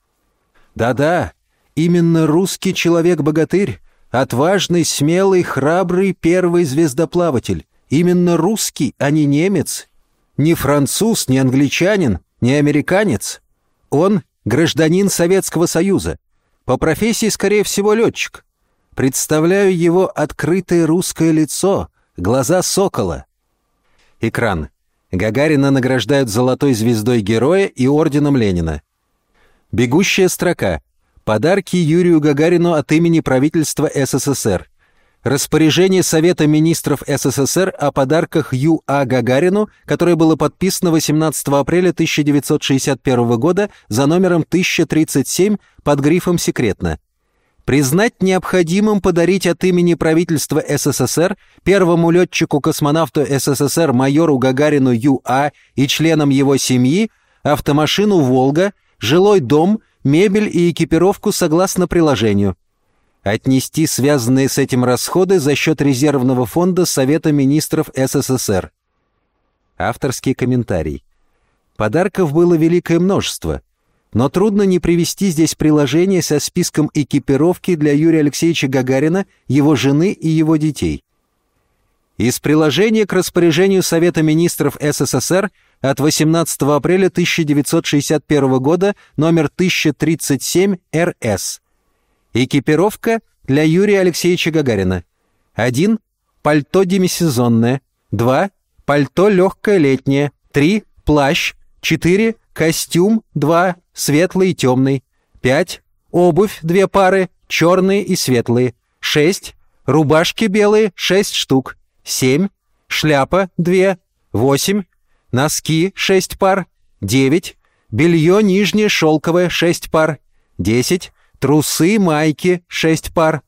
Да-да, именно русский человек-богатырь, отважный, смелый, храбрый первый звездоплаватель. Именно русский, а не немец. Не француз, не англичанин, не американец. Он гражданин Советского Союза. По профессии, скорее всего, летчик. Представляю его открытое русское лицо, глаза сокола. Экран. Гагарина награждают золотой звездой Героя и орденом Ленина. Бегущая строка. Подарки Юрию Гагарину от имени правительства СССР. Распоряжение Совета министров СССР о подарках Ю.А. Гагарину, которое было подписано 18 апреля 1961 года за номером 1037 под грифом «Секретно» признать необходимым подарить от имени правительства СССР первому летчику-космонавту СССР майору Гагарину Ю.А. и членам его семьи автомашину «Волга», жилой дом, мебель и экипировку согласно приложению. Отнести связанные с этим расходы за счет резервного фонда Совета министров СССР. Авторский комментарий. Подарков было великое множество – но трудно не привести здесь приложение со списком экипировки для Юрия Алексеевича Гагарина, его жены и его детей. Из приложения к распоряжению Совета министров СССР от 18 апреля 1961 года номер 1037 РС. Экипировка для Юрия Алексеевича Гагарина. 1. Пальто демисезонное. 2. Пальто легкое летнее. 3. Плащ. 4. Костюм. 2 светлый и темный. 5. Обувь две пары, черные и светлые. 6. Рубашки белые 6 штук. 7. Шляпа 2. 8. Носки 6 пар. 9. Белье нижнее шелковое 6 пар. 10. Трусы, майки 6 пар.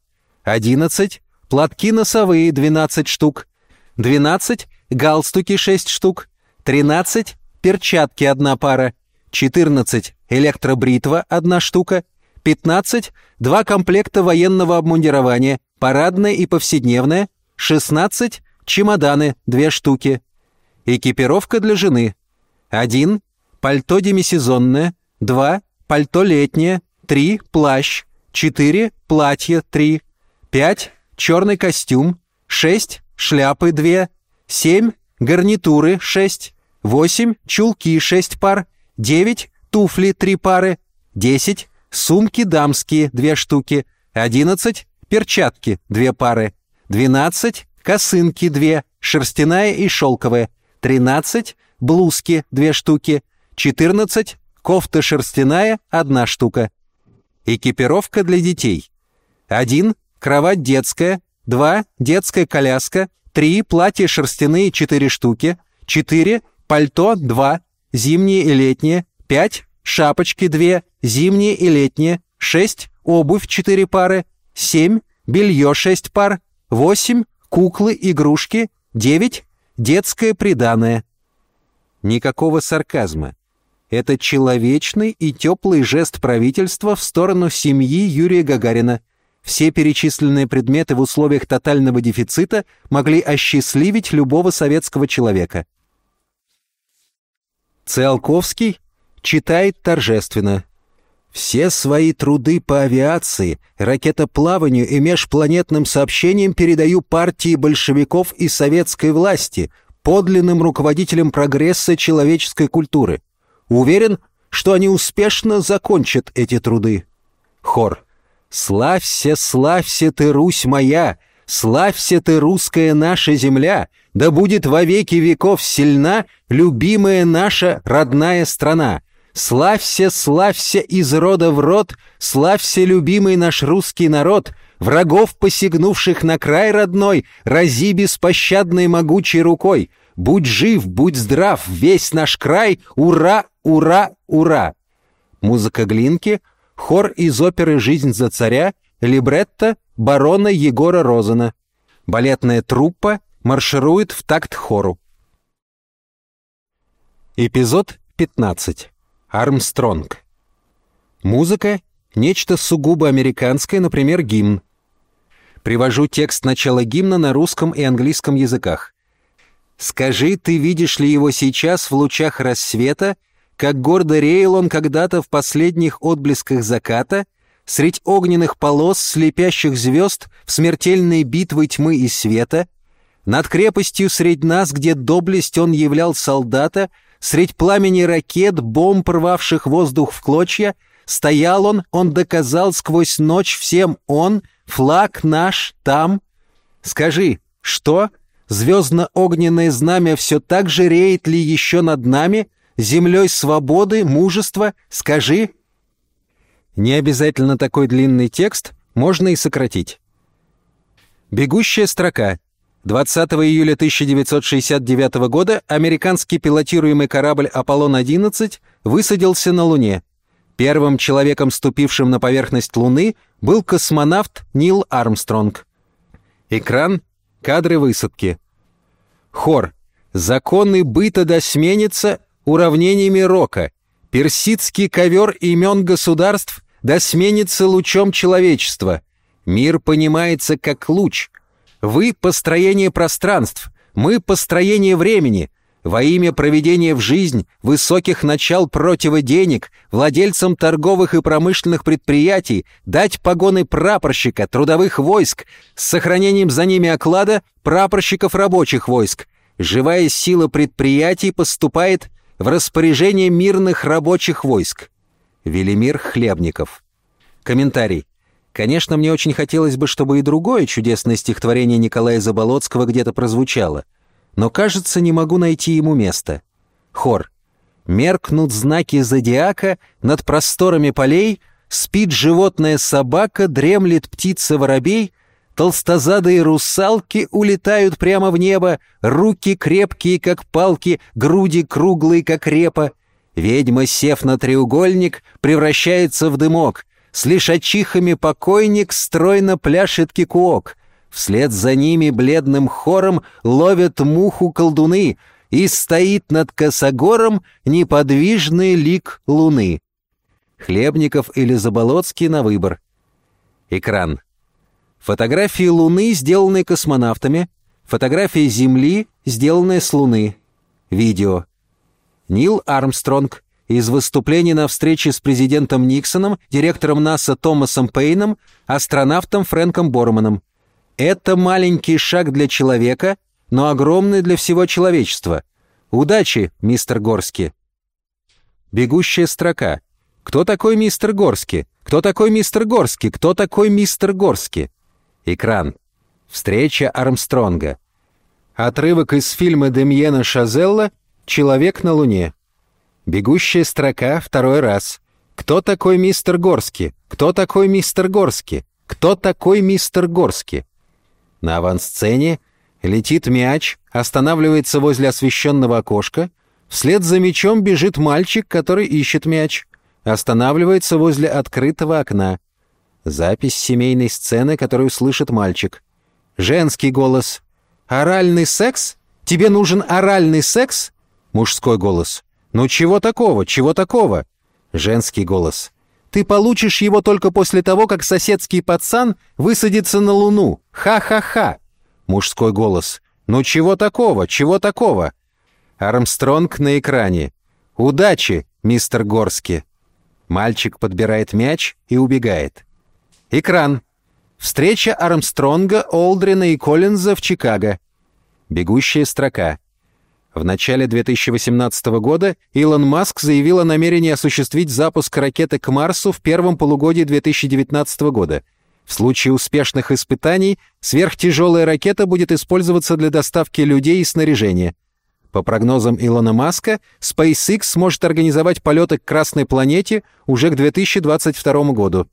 11. Платки носовые 12 штук. 12. Галстуки 6 штук. 13. Перчатки одна пара. 14 электробритва – одна штука, 15 – два комплекта военного обмундирования, парадное и повседневное, 16 – чемоданы – две штуки. Экипировка для жены. 1 – пальто демисезонное, 2 – пальто летнее, 3 – плащ, 4 – платье 3, 5 – черный костюм, 6 – шляпы 2, 7 – гарнитуры 6, 8 – чулки 6 пар, 9 туфли три пары, 10 сумки дамские две штуки, 11 перчатки две пары, 12 косынки две, шерстяная и шелковая, 13 блузки две штуки, 14. Кофта шерстяная – одна штука. Экипировка для детей. 1. Кровать детская. 2. Детская коляска. 3. Платья шерстяные 4 штуки. 4. Пальто 2. Зимние и летние. 5. Шапочки 2. Зимние и летние. 6. Обувь 4 пары. 7. Белье 6 пар. 8. Куклы, игрушки. 9. Детское приданое. Никакого сарказма. Это человечный и теплый жест правительства в сторону семьи Юрия Гагарина. Все перечисленные предметы в условиях тотального дефицита могли осчастливить любого советского человека. Циолковский читает торжественно. Все свои труды по авиации, ракетоплаванию и межпланетным сообщениям передаю партии большевиков и советской власти, подлинным руководителям прогресса человеческой культуры. Уверен, что они успешно закончат эти труды. Хор. «Славься, славься ты, Русь моя! Славься ты, русская наша земля! Да будет во веки веков сильна любимая наша родная страна! Славься, славься из рода в род, славься, любимый наш русский народ!» Врагов, посягнувших на край родной, рази беспощадной могучей рукой. Будь жив, будь здрав, весь наш край, ура, ура, ура! Музыка Глинки, хор из оперы «Жизнь за царя», либретто барона Егора Розена. Балетная труппа марширует в такт хору. Эпизод 15. Армстронг. Музыка — нечто сугубо американское, например, гимн. Привожу текст начала гимна на русском и английском языках. Скажи, ты видишь ли его сейчас в лучах рассвета, как гордо реял он когда-то в последних отблесках заката, средь огненных полос, слепящих звезд, в смертельной битвы тьмы и света, над крепостью средь нас, где доблесть он являл солдата, средь пламени ракет, бомб, рвавших воздух в клочья, стоял он, он доказал сквозь ночь всем он, флаг наш там. Скажи, что? Звездно-огненное знамя все так же реет ли еще над нами? Землей свободы, мужества? Скажи!» Не обязательно такой длинный текст, можно и сократить. Бегущая строка. 20 июля 1969 года американский пилотируемый корабль «Аполлон-11» высадился на Луне. Первым человеком, ступившим на поверхность Луны, был космонавт Нил Армстронг. Экран Кадры высадки. Хор. Законы быта да сменится уравнениями рока. Персидский ковер имен государств да сменится лучом человечества. Мир понимается как луч. Вы — построение пространств, мы — построение времени. Во имя проведения в жизнь высоких начал противоденег владельцам торговых и промышленных предприятий дать погоны прапорщика трудовых войск с сохранением за ними оклада прапорщиков рабочих войск. Живая сила предприятий поступает в распоряжение мирных рабочих войск. Велимир Хлебников. Комментарий. Конечно, мне очень хотелось бы, чтобы и другое чудесное стихотворение Николая Заболоцкого где-то прозвучало — но, кажется, не могу найти ему места. Хор. Меркнут знаки зодиака над просторами полей, спит животная собака, дремлет птица-воробей, толстозадые русалки улетают прямо в небо, руки крепкие, как палки, груди круглые, как репа. Ведьма, сев на треугольник, превращается в дымок, с лишачихами покойник стройно пляшет кикуок. Вслед за ними бледным хором ловят муху колдуны, и стоит над косогором неподвижный лик луны. Хлебников или Заболоцкий на выбор. Экран. Фотографии Луны, сделанные космонавтами. Фотографии Земли, сделанные с Луны. Видео. Нил Армстронг из выступлений на встрече с президентом Никсоном, директором НАСА Томасом Пейном, астронавтом Фрэнком Борманом. Это маленький шаг для человека, но огромный для всего человечества. Удачи, мистер Горски. Бегущая строка. Кто такой мистер Горски? Кто такой мистер Горски? Кто такой мистер Горски? Экран. Встреча Армстронга. Отрывок из фильма Демьена Шазелла «Человек на Луне». Бегущая строка второй раз. Кто такой мистер Горски? Кто такой мистер Горски? Кто такой мистер Горски? На авансцене летит мяч, останавливается возле освещенного окошка. Вслед за мячом бежит мальчик, который ищет мяч. Останавливается возле открытого окна. Запись семейной сцены, которую слышит мальчик. Женский голос. «Оральный секс? Тебе нужен оральный секс?» Мужской голос. «Ну чего такого? Чего такого?» Женский голос. «Ты получишь его только после того, как соседский пацан высадится на Луну. Ха-ха-ха!» Мужской голос. «Ну чего такого? Чего такого?» Армстронг на экране. «Удачи, мистер Горски!» Мальчик подбирает мяч и убегает. Экран. Встреча Армстронга, Олдрина и Коллинза в Чикаго. Бегущая строка. В начале 2018 года Илон Маск заявил о намерении осуществить запуск ракеты к Марсу в первом полугодии 2019 года. В случае успешных испытаний сверхтяжелая ракета будет использоваться для доставки людей и снаряжения. По прогнозам Илона Маска, SpaceX сможет организовать полеты к Красной планете уже к 2022 году.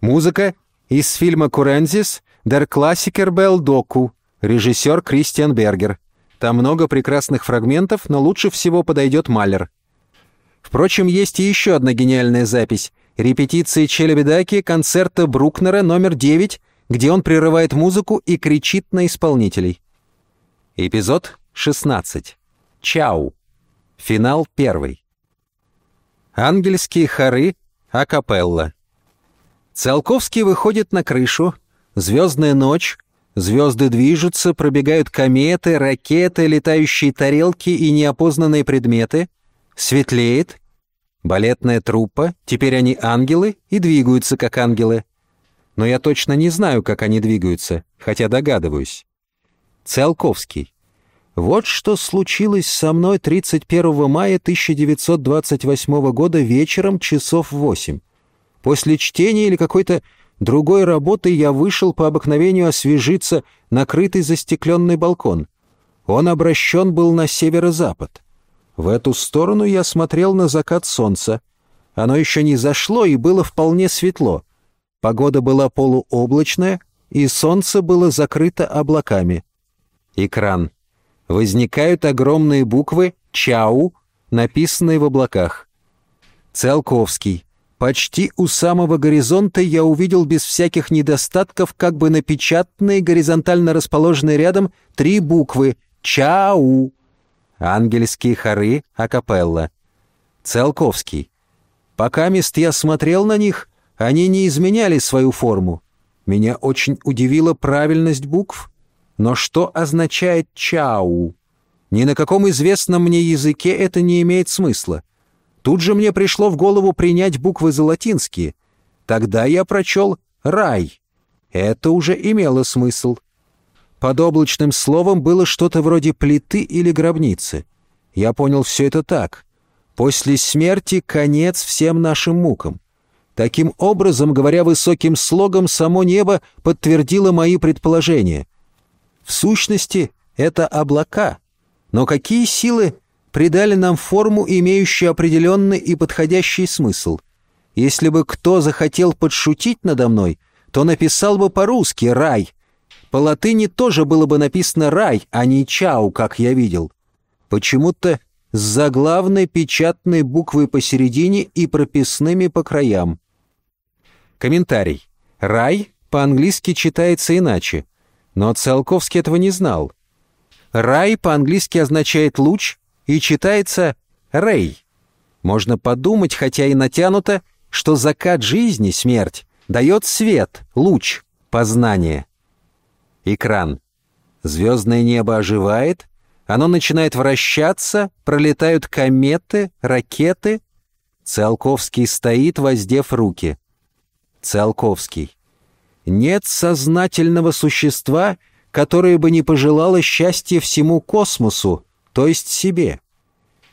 Музыка из фильма «Курензис» «Der Klassiker Bell Doku», режиссер Кристиан Бергер. Там много прекрасных фрагментов, но лучше всего подойдет Малер. Впрочем, есть и еще одна гениальная запись. Репетиции Челебедаки концерта Брукнера номер 9, где он прерывает музыку и кричит на исполнителей. Эпизод 16. Чау. Финал первый. Ангельские хоры акапелла. Циолковский выходит на крышу. Звездная ночь. Звезды движутся, пробегают кометы, ракеты, летающие тарелки и неопознанные предметы. Светлеет. Балетная труппа, теперь они ангелы и двигаются как ангелы. Но я точно не знаю, как они двигаются, хотя догадываюсь. Циолковский. Вот что случилось со мной 31 мая 1928 года вечером часов 8. После чтения или какой-то Другой работой я вышел по обыкновению освежиться накрытый застекленный балкон. Он обращен был на северо-запад. В эту сторону я смотрел на закат солнца. Оно еще не зашло и было вполне светло. Погода была полуоблачная, и солнце было закрыто облаками. Экран. Возникают огромные буквы «Чау», написанные в облаках. Циолковский. Почти у самого горизонта я увидел без всяких недостатков как бы напечатанные, горизонтально расположенные рядом, три буквы «Чау». Ангельские хоры акапелла. Циолковский. Пока мест я смотрел на них, они не изменяли свою форму. Меня очень удивила правильность букв. Но что означает «чау»? Ни на каком известном мне языке это не имеет смысла. Тут же мне пришло в голову принять буквы за латинские. Тогда я прочел «рай». Это уже имело смысл. Под облачным словом было что-то вроде плиты или гробницы. Я понял все это так. После смерти конец всем нашим мукам. Таким образом, говоря высоким слогом, само небо подтвердило мои предположения. В сущности, это облака. Но какие силы придали нам форму, имеющую определенный и подходящий смысл. Если бы кто захотел подшутить надо мной, то написал бы по-русски «рай». По латыни тоже было бы написано «рай», а не «чау», как я видел. Почему-то с заглавной печатной буквой посередине и прописными по краям. Комментарий. «Рай» по-английски читается иначе, но Циолковский этого не знал. «Рай» по-английски означает «луч», и читается «Рэй». Можно подумать, хотя и натянуто, что закат жизни, смерть, дает свет, луч, познание. Экран. Звездное небо оживает, оно начинает вращаться, пролетают кометы, ракеты. Циолковский стоит, воздев руки. Циолковский. Нет сознательного существа, которое бы не пожелало счастья всему космосу, то есть себе.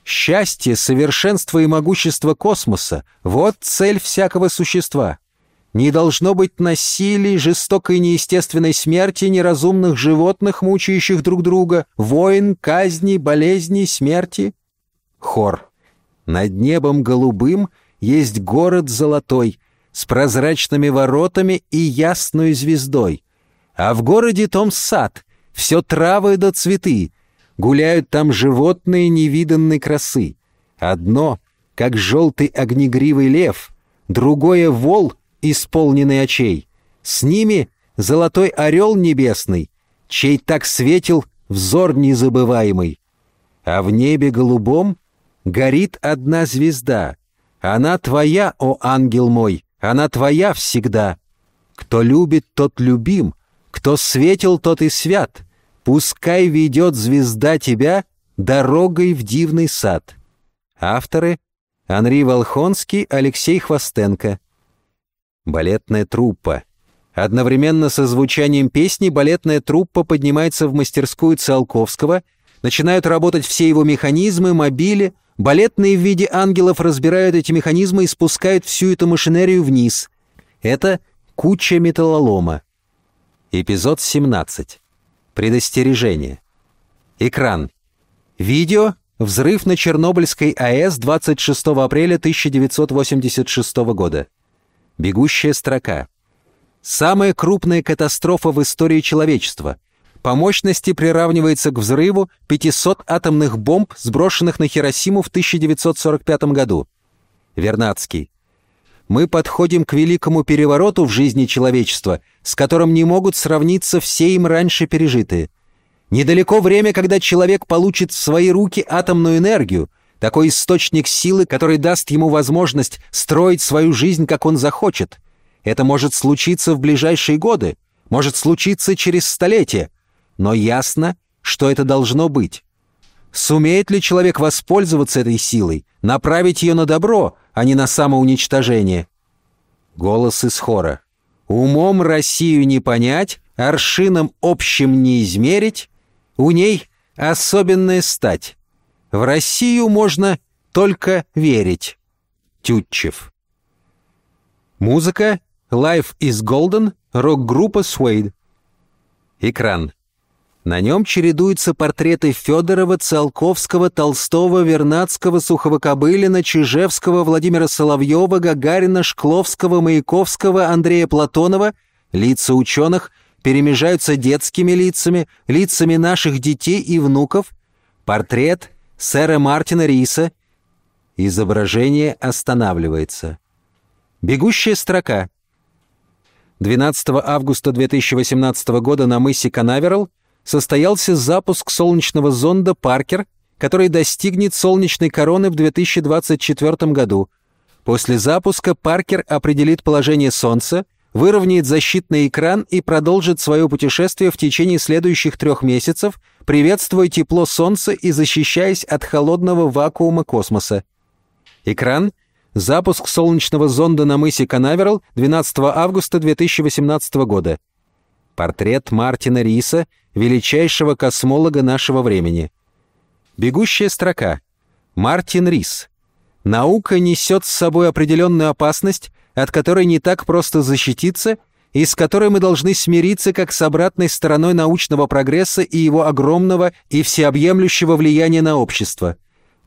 Счастье, совершенство и могущество космоса — вот цель всякого существа. Не должно быть насилий, жестокой неестественной смерти неразумных животных, мучающих друг друга, войн, казней, болезней, смерти. Хор. Над небом голубым есть город золотой, с прозрачными воротами и ясной звездой. А в городе том сад, все травы да цветы, гуляют там животные невиданной красы. Одно, как желтый огнегривый лев, другое — вол, исполненный очей. С ними золотой орел небесный, чей так светил взор незабываемый. А в небе голубом горит одна звезда. Она твоя, о ангел мой, она твоя всегда. Кто любит, тот любим, кто светил, тот и свят. Пускай ведет звезда тебя дорогой в дивный сад. Авторы — Анри Волхонский, Алексей Хвостенко. Балетная труппа. Одновременно со звучанием песни балетная труппа поднимается в мастерскую Циолковского, начинают работать все его механизмы, мобили, балетные в виде ангелов разбирают эти механизмы и спускают всю эту машинерию вниз. Это куча металлолома. Эпизод 17. Предостережение. Экран. Видео «Взрыв на Чернобыльской АЭС 26 апреля 1986 года». Бегущая строка. Самая крупная катастрофа в истории человечества. По мощности приравнивается к взрыву 500 атомных бомб, сброшенных на Хиросиму в 1945 году. Вернадский. Мы подходим к великому перевороту в жизни человечества, с которым не могут сравниться все им раньше пережитые. Недалеко время, когда человек получит в свои руки атомную энергию, такой источник силы, который даст ему возможность строить свою жизнь, как он захочет – это может случиться в ближайшие годы, может случиться через столетия, но ясно, что это должно быть. Сумеет ли человек воспользоваться этой силой, направить ее на добро, а не на самоуничтожение? Голос из хора. Умом Россию не понять, аршином общим не измерить, у ней особенная стать. В Россию можно только верить. Тютчев. Музыка Life is Golden, рок-группа Suede. Экран. На нем чередуются портреты Федорова, Циолковского, Толстого, Вернадского, Сухого-Кобылина, Чижевского, Владимира Соловьева, Гагарина, Шкловского, Маяковского, Андрея Платонова. Лица ученых перемежаются детскими лицами, лицами наших детей и внуков. Портрет сэра Мартина Риса. Изображение останавливается. Бегущая строка. 12 августа 2018 года на мысе Канаверал состоялся запуск солнечного зонда «Паркер», который достигнет солнечной короны в 2024 году. После запуска Паркер определит положение Солнца, выровняет защитный экран и продолжит свое путешествие в течение следующих трех месяцев, приветствуя тепло Солнца и защищаясь от холодного вакуума космоса. Экран — Запуск солнечного зонда на мысе Канаверал 12 августа 2018 года. Портрет Мартина Риса, величайшего космолога нашего времени. Бегущая строка. Мартин Рис. Наука несет с собой определенную опасность, от которой не так просто защититься, и с которой мы должны смириться как с обратной стороной научного прогресса и его огромного и всеобъемлющего влияния на общество.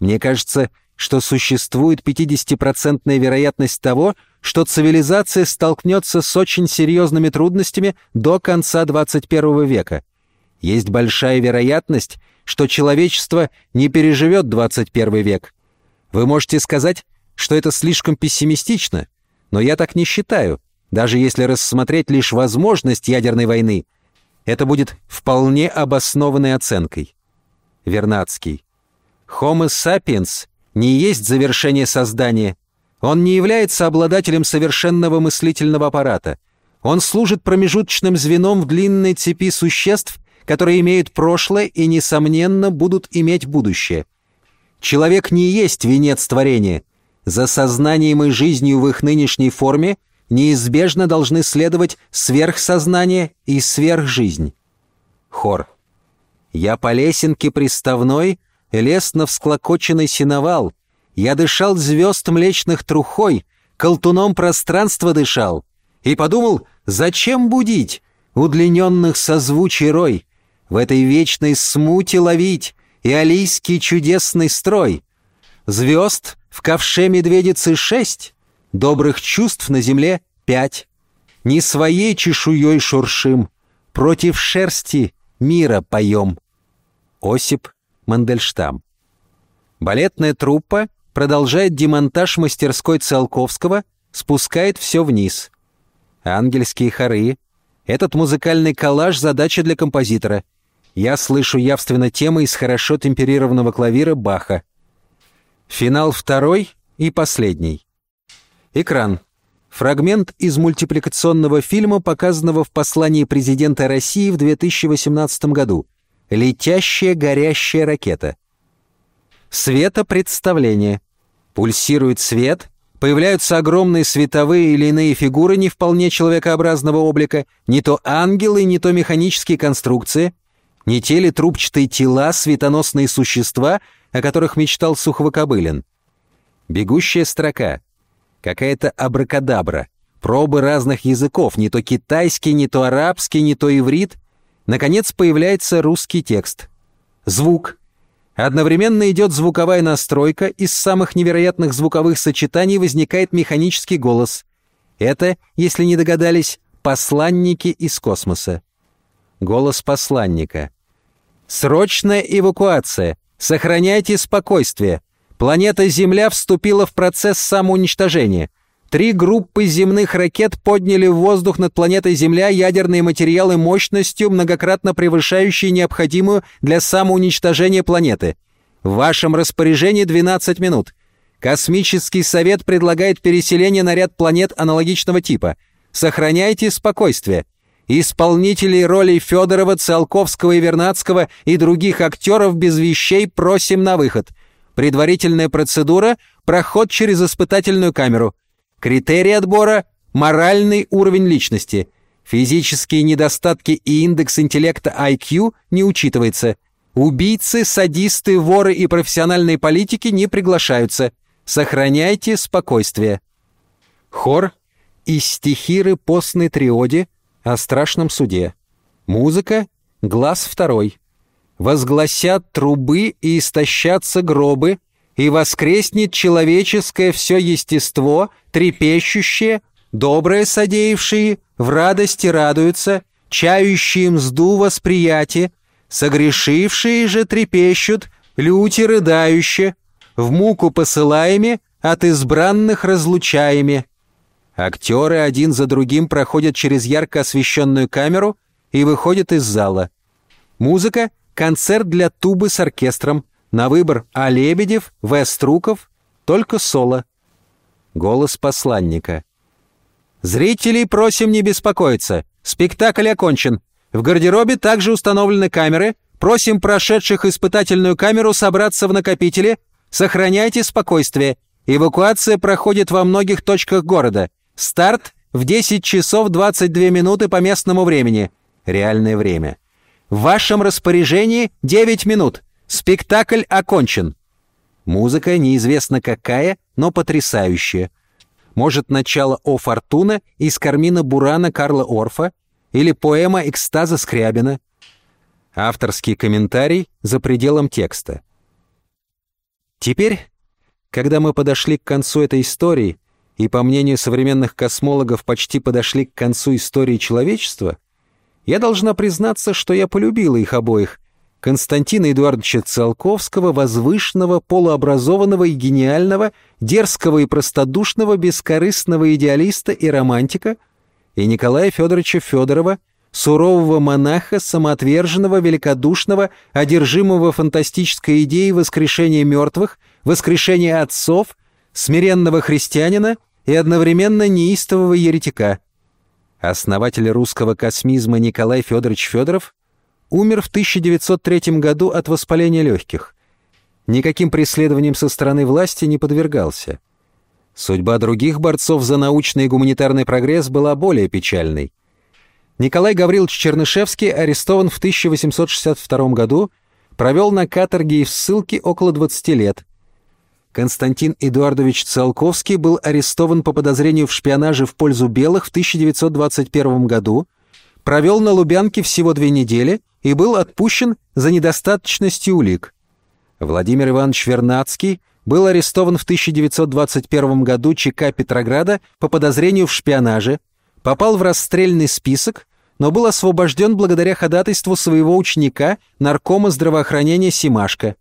Мне кажется, что существует 50% вероятность того, что цивилизация столкнется с очень серьезными трудностями до конца 21 века. Есть большая вероятность, что человечество не переживет 21 век. Вы можете сказать, что это слишком пессимистично, но я так не считаю. Даже если рассмотреть лишь возможность ядерной войны, это будет вполне обоснованной оценкой. Вернадский. Homo sapiens не есть завершение создания. Он не является обладателем совершенного мыслительного аппарата. Он служит промежуточным звеном в длинной цепи существ, которые имеют прошлое и, несомненно, будут иметь будущее. Человек не есть венец творения. За сознанием и жизнью в их нынешней форме неизбежно должны следовать сверхсознание и сверхжизнь. Хор. «Я по лесенке приставной лесно всклокоченный синовал. Я дышал звезд млечных трухой, колтуном пространства дышал. И подумал, зачем будить удлиненных созвучий рой, в этой вечной смуте ловить и алийский чудесный строй. Звезд в ковше медведицы шесть, добрых чувств на земле пять. Не своей чешуей шуршим, против шерсти мира поем. Осип Мандельштам. Балетная труппа продолжает демонтаж мастерской Циолковского, спускает все вниз. Ангельские хоры. Этот музыкальный коллаж — задача для композитора. Я слышу явственно темы из хорошо темперированного клавира Баха. Финал второй и последний. Экран. Фрагмент из мультипликационного фильма, показанного в послании президента России в 2018 году. «Летящая горящая ракета». Светопредставление. Пульсирует свет, появляются огромные световые или иные фигуры не вполне человекообразного облика, не то ангелы, не то механические конструкции, не те ли трубчатые тела, светоносные существа, о которых мечтал Суховокобылин. Бегущая строка. Какая-то абракадабра. Пробы разных языков, не то китайский, не то арабский, не то иврит. Наконец появляется русский текст. Звук. Одновременно идет звуковая настройка, из самых невероятных звуковых сочетаний возникает механический голос. Это, если не догадались, посланники из космоса. Голос посланника. «Срочная эвакуация! Сохраняйте спокойствие! Планета Земля вступила в процесс самоуничтожения. Три группы земных ракет подняли в воздух над планетой Земля ядерные материалы мощностью, многократно превышающие необходимую для самоуничтожения планеты. В вашем распоряжении 12 минут. Космический совет предлагает переселение на ряд планет аналогичного типа. Сохраняйте спокойствие. Исполнителей ролей Федорова, Циолковского и Вернадского и других актеров без вещей просим на выход. Предварительная процедура – проход через испытательную камеру. Критерий отбора – моральный уровень личности. Физические недостатки и индекс интеллекта IQ не учитывается. Убийцы, садисты, воры и профессиональные политики не приглашаются. Сохраняйте спокойствие. Хор из стихиры постной триоде – о страшном суде. Музыка — глаз второй. Возгласят трубы и истощатся гробы, и воскреснет человеческое все естество, трепещущее, доброе содеявшие, в радости радуются, чающие мзду восприятие, согрешившие же трепещут, люди рыдающие, в муку посылаеми, от избранных разлучаеми. Актеры один за другим проходят через ярко освещенную камеру и выходят из зала. Музыка — концерт для тубы с оркестром. На выбор А. Лебедев, В. Струков, только соло. Голос посланника. «Зрителей просим не беспокоиться. Спектакль окончен. В гардеробе также установлены камеры. Просим прошедших испытательную камеру собраться в накопителе. Сохраняйте спокойствие. Эвакуация проходит во многих точках города. Старт в 10 часов 22 минуты по местному времени. Реальное время. В вашем распоряжении 9 минут. Спектакль окончен. Музыка неизвестно какая, но потрясающая. Может, начало «О Фортуна» из «Кармина Бурана» Карла Орфа или поэма «Экстаза» Скрябина. Авторский комментарий за пределом текста. Теперь, когда мы подошли к концу этой истории, и, по мнению современных космологов, почти подошли к концу истории человечества, я должна признаться, что я полюбила их обоих, Константина Эдуардовича Циолковского, возвышенного, полуобразованного и гениального, дерзкого и простодушного, бескорыстного идеалиста и романтика, и Николая Федоровича Федорова, сурового монаха, самоотверженного, великодушного, одержимого фантастической идеей воскрешения мертвых, воскрешения отцов, смиренного христианина и одновременно неистового еретика. Основатель русского космизма Николай Федорович Федоров умер в 1903 году от воспаления легких. Никаким преследованием со стороны власти не подвергался. Судьба других борцов за научный и гуманитарный прогресс была более печальной. Николай Гаврилович Чернышевский арестован в 1862 году, провел на каторге и в ссылке около 20 лет – Константин Эдуардович Циолковский был арестован по подозрению в шпионаже в пользу белых в 1921 году, провел на Лубянке всего две недели и был отпущен за недостаточностью улик. Владимир Иванович Вернадский был арестован в 1921 году ЧК Петрограда по подозрению в шпионаже, попал в расстрельный список, но был освобожден благодаря ходатайству своего ученика, наркома здравоохранения Симашко.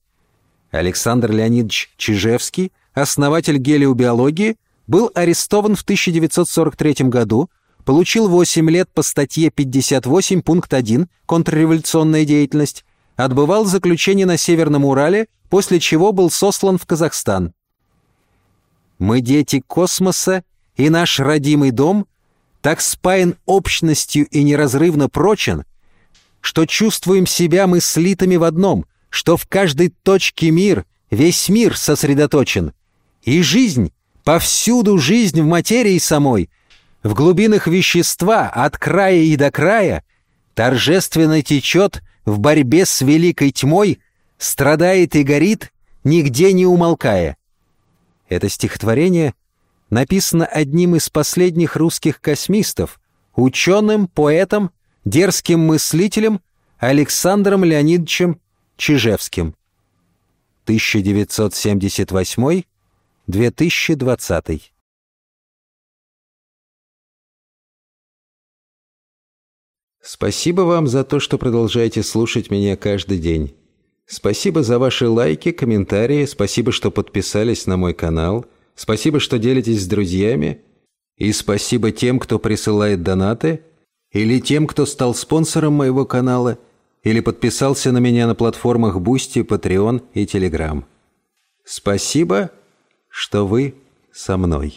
Александр Леонидович Чижевский, основатель гелиобиологии, был арестован в 1943 году, получил 8 лет по статье 58 пункт 1 «Контрреволюционная деятельность», отбывал заключение на Северном Урале, после чего был сослан в Казахстан. «Мы дети космоса, и наш родимый дом так спаян общностью и неразрывно прочен, что чувствуем себя мы слитыми в одном, что в каждой точке мир, весь мир сосредоточен. И жизнь, повсюду жизнь в материи самой, в глубинах вещества от края и до края, торжественно течет в борьбе с великой тьмой, страдает и горит, нигде не умолкая. Это стихотворение написано одним из последних русских космистов, ученым, поэтом, дерзким мыслителем Александром Леонидовичем Чижевским. 1978-2020 Спасибо вам за то, что продолжаете слушать меня каждый день. Спасибо за ваши лайки, комментарии, спасибо, что подписались на мой канал, спасибо, что делитесь с друзьями, и спасибо тем, кто присылает донаты, или тем, кто стал спонсором моего канала, или подписался на меня на платформах Boosty, Patreon и Telegram. Спасибо, что вы со мной.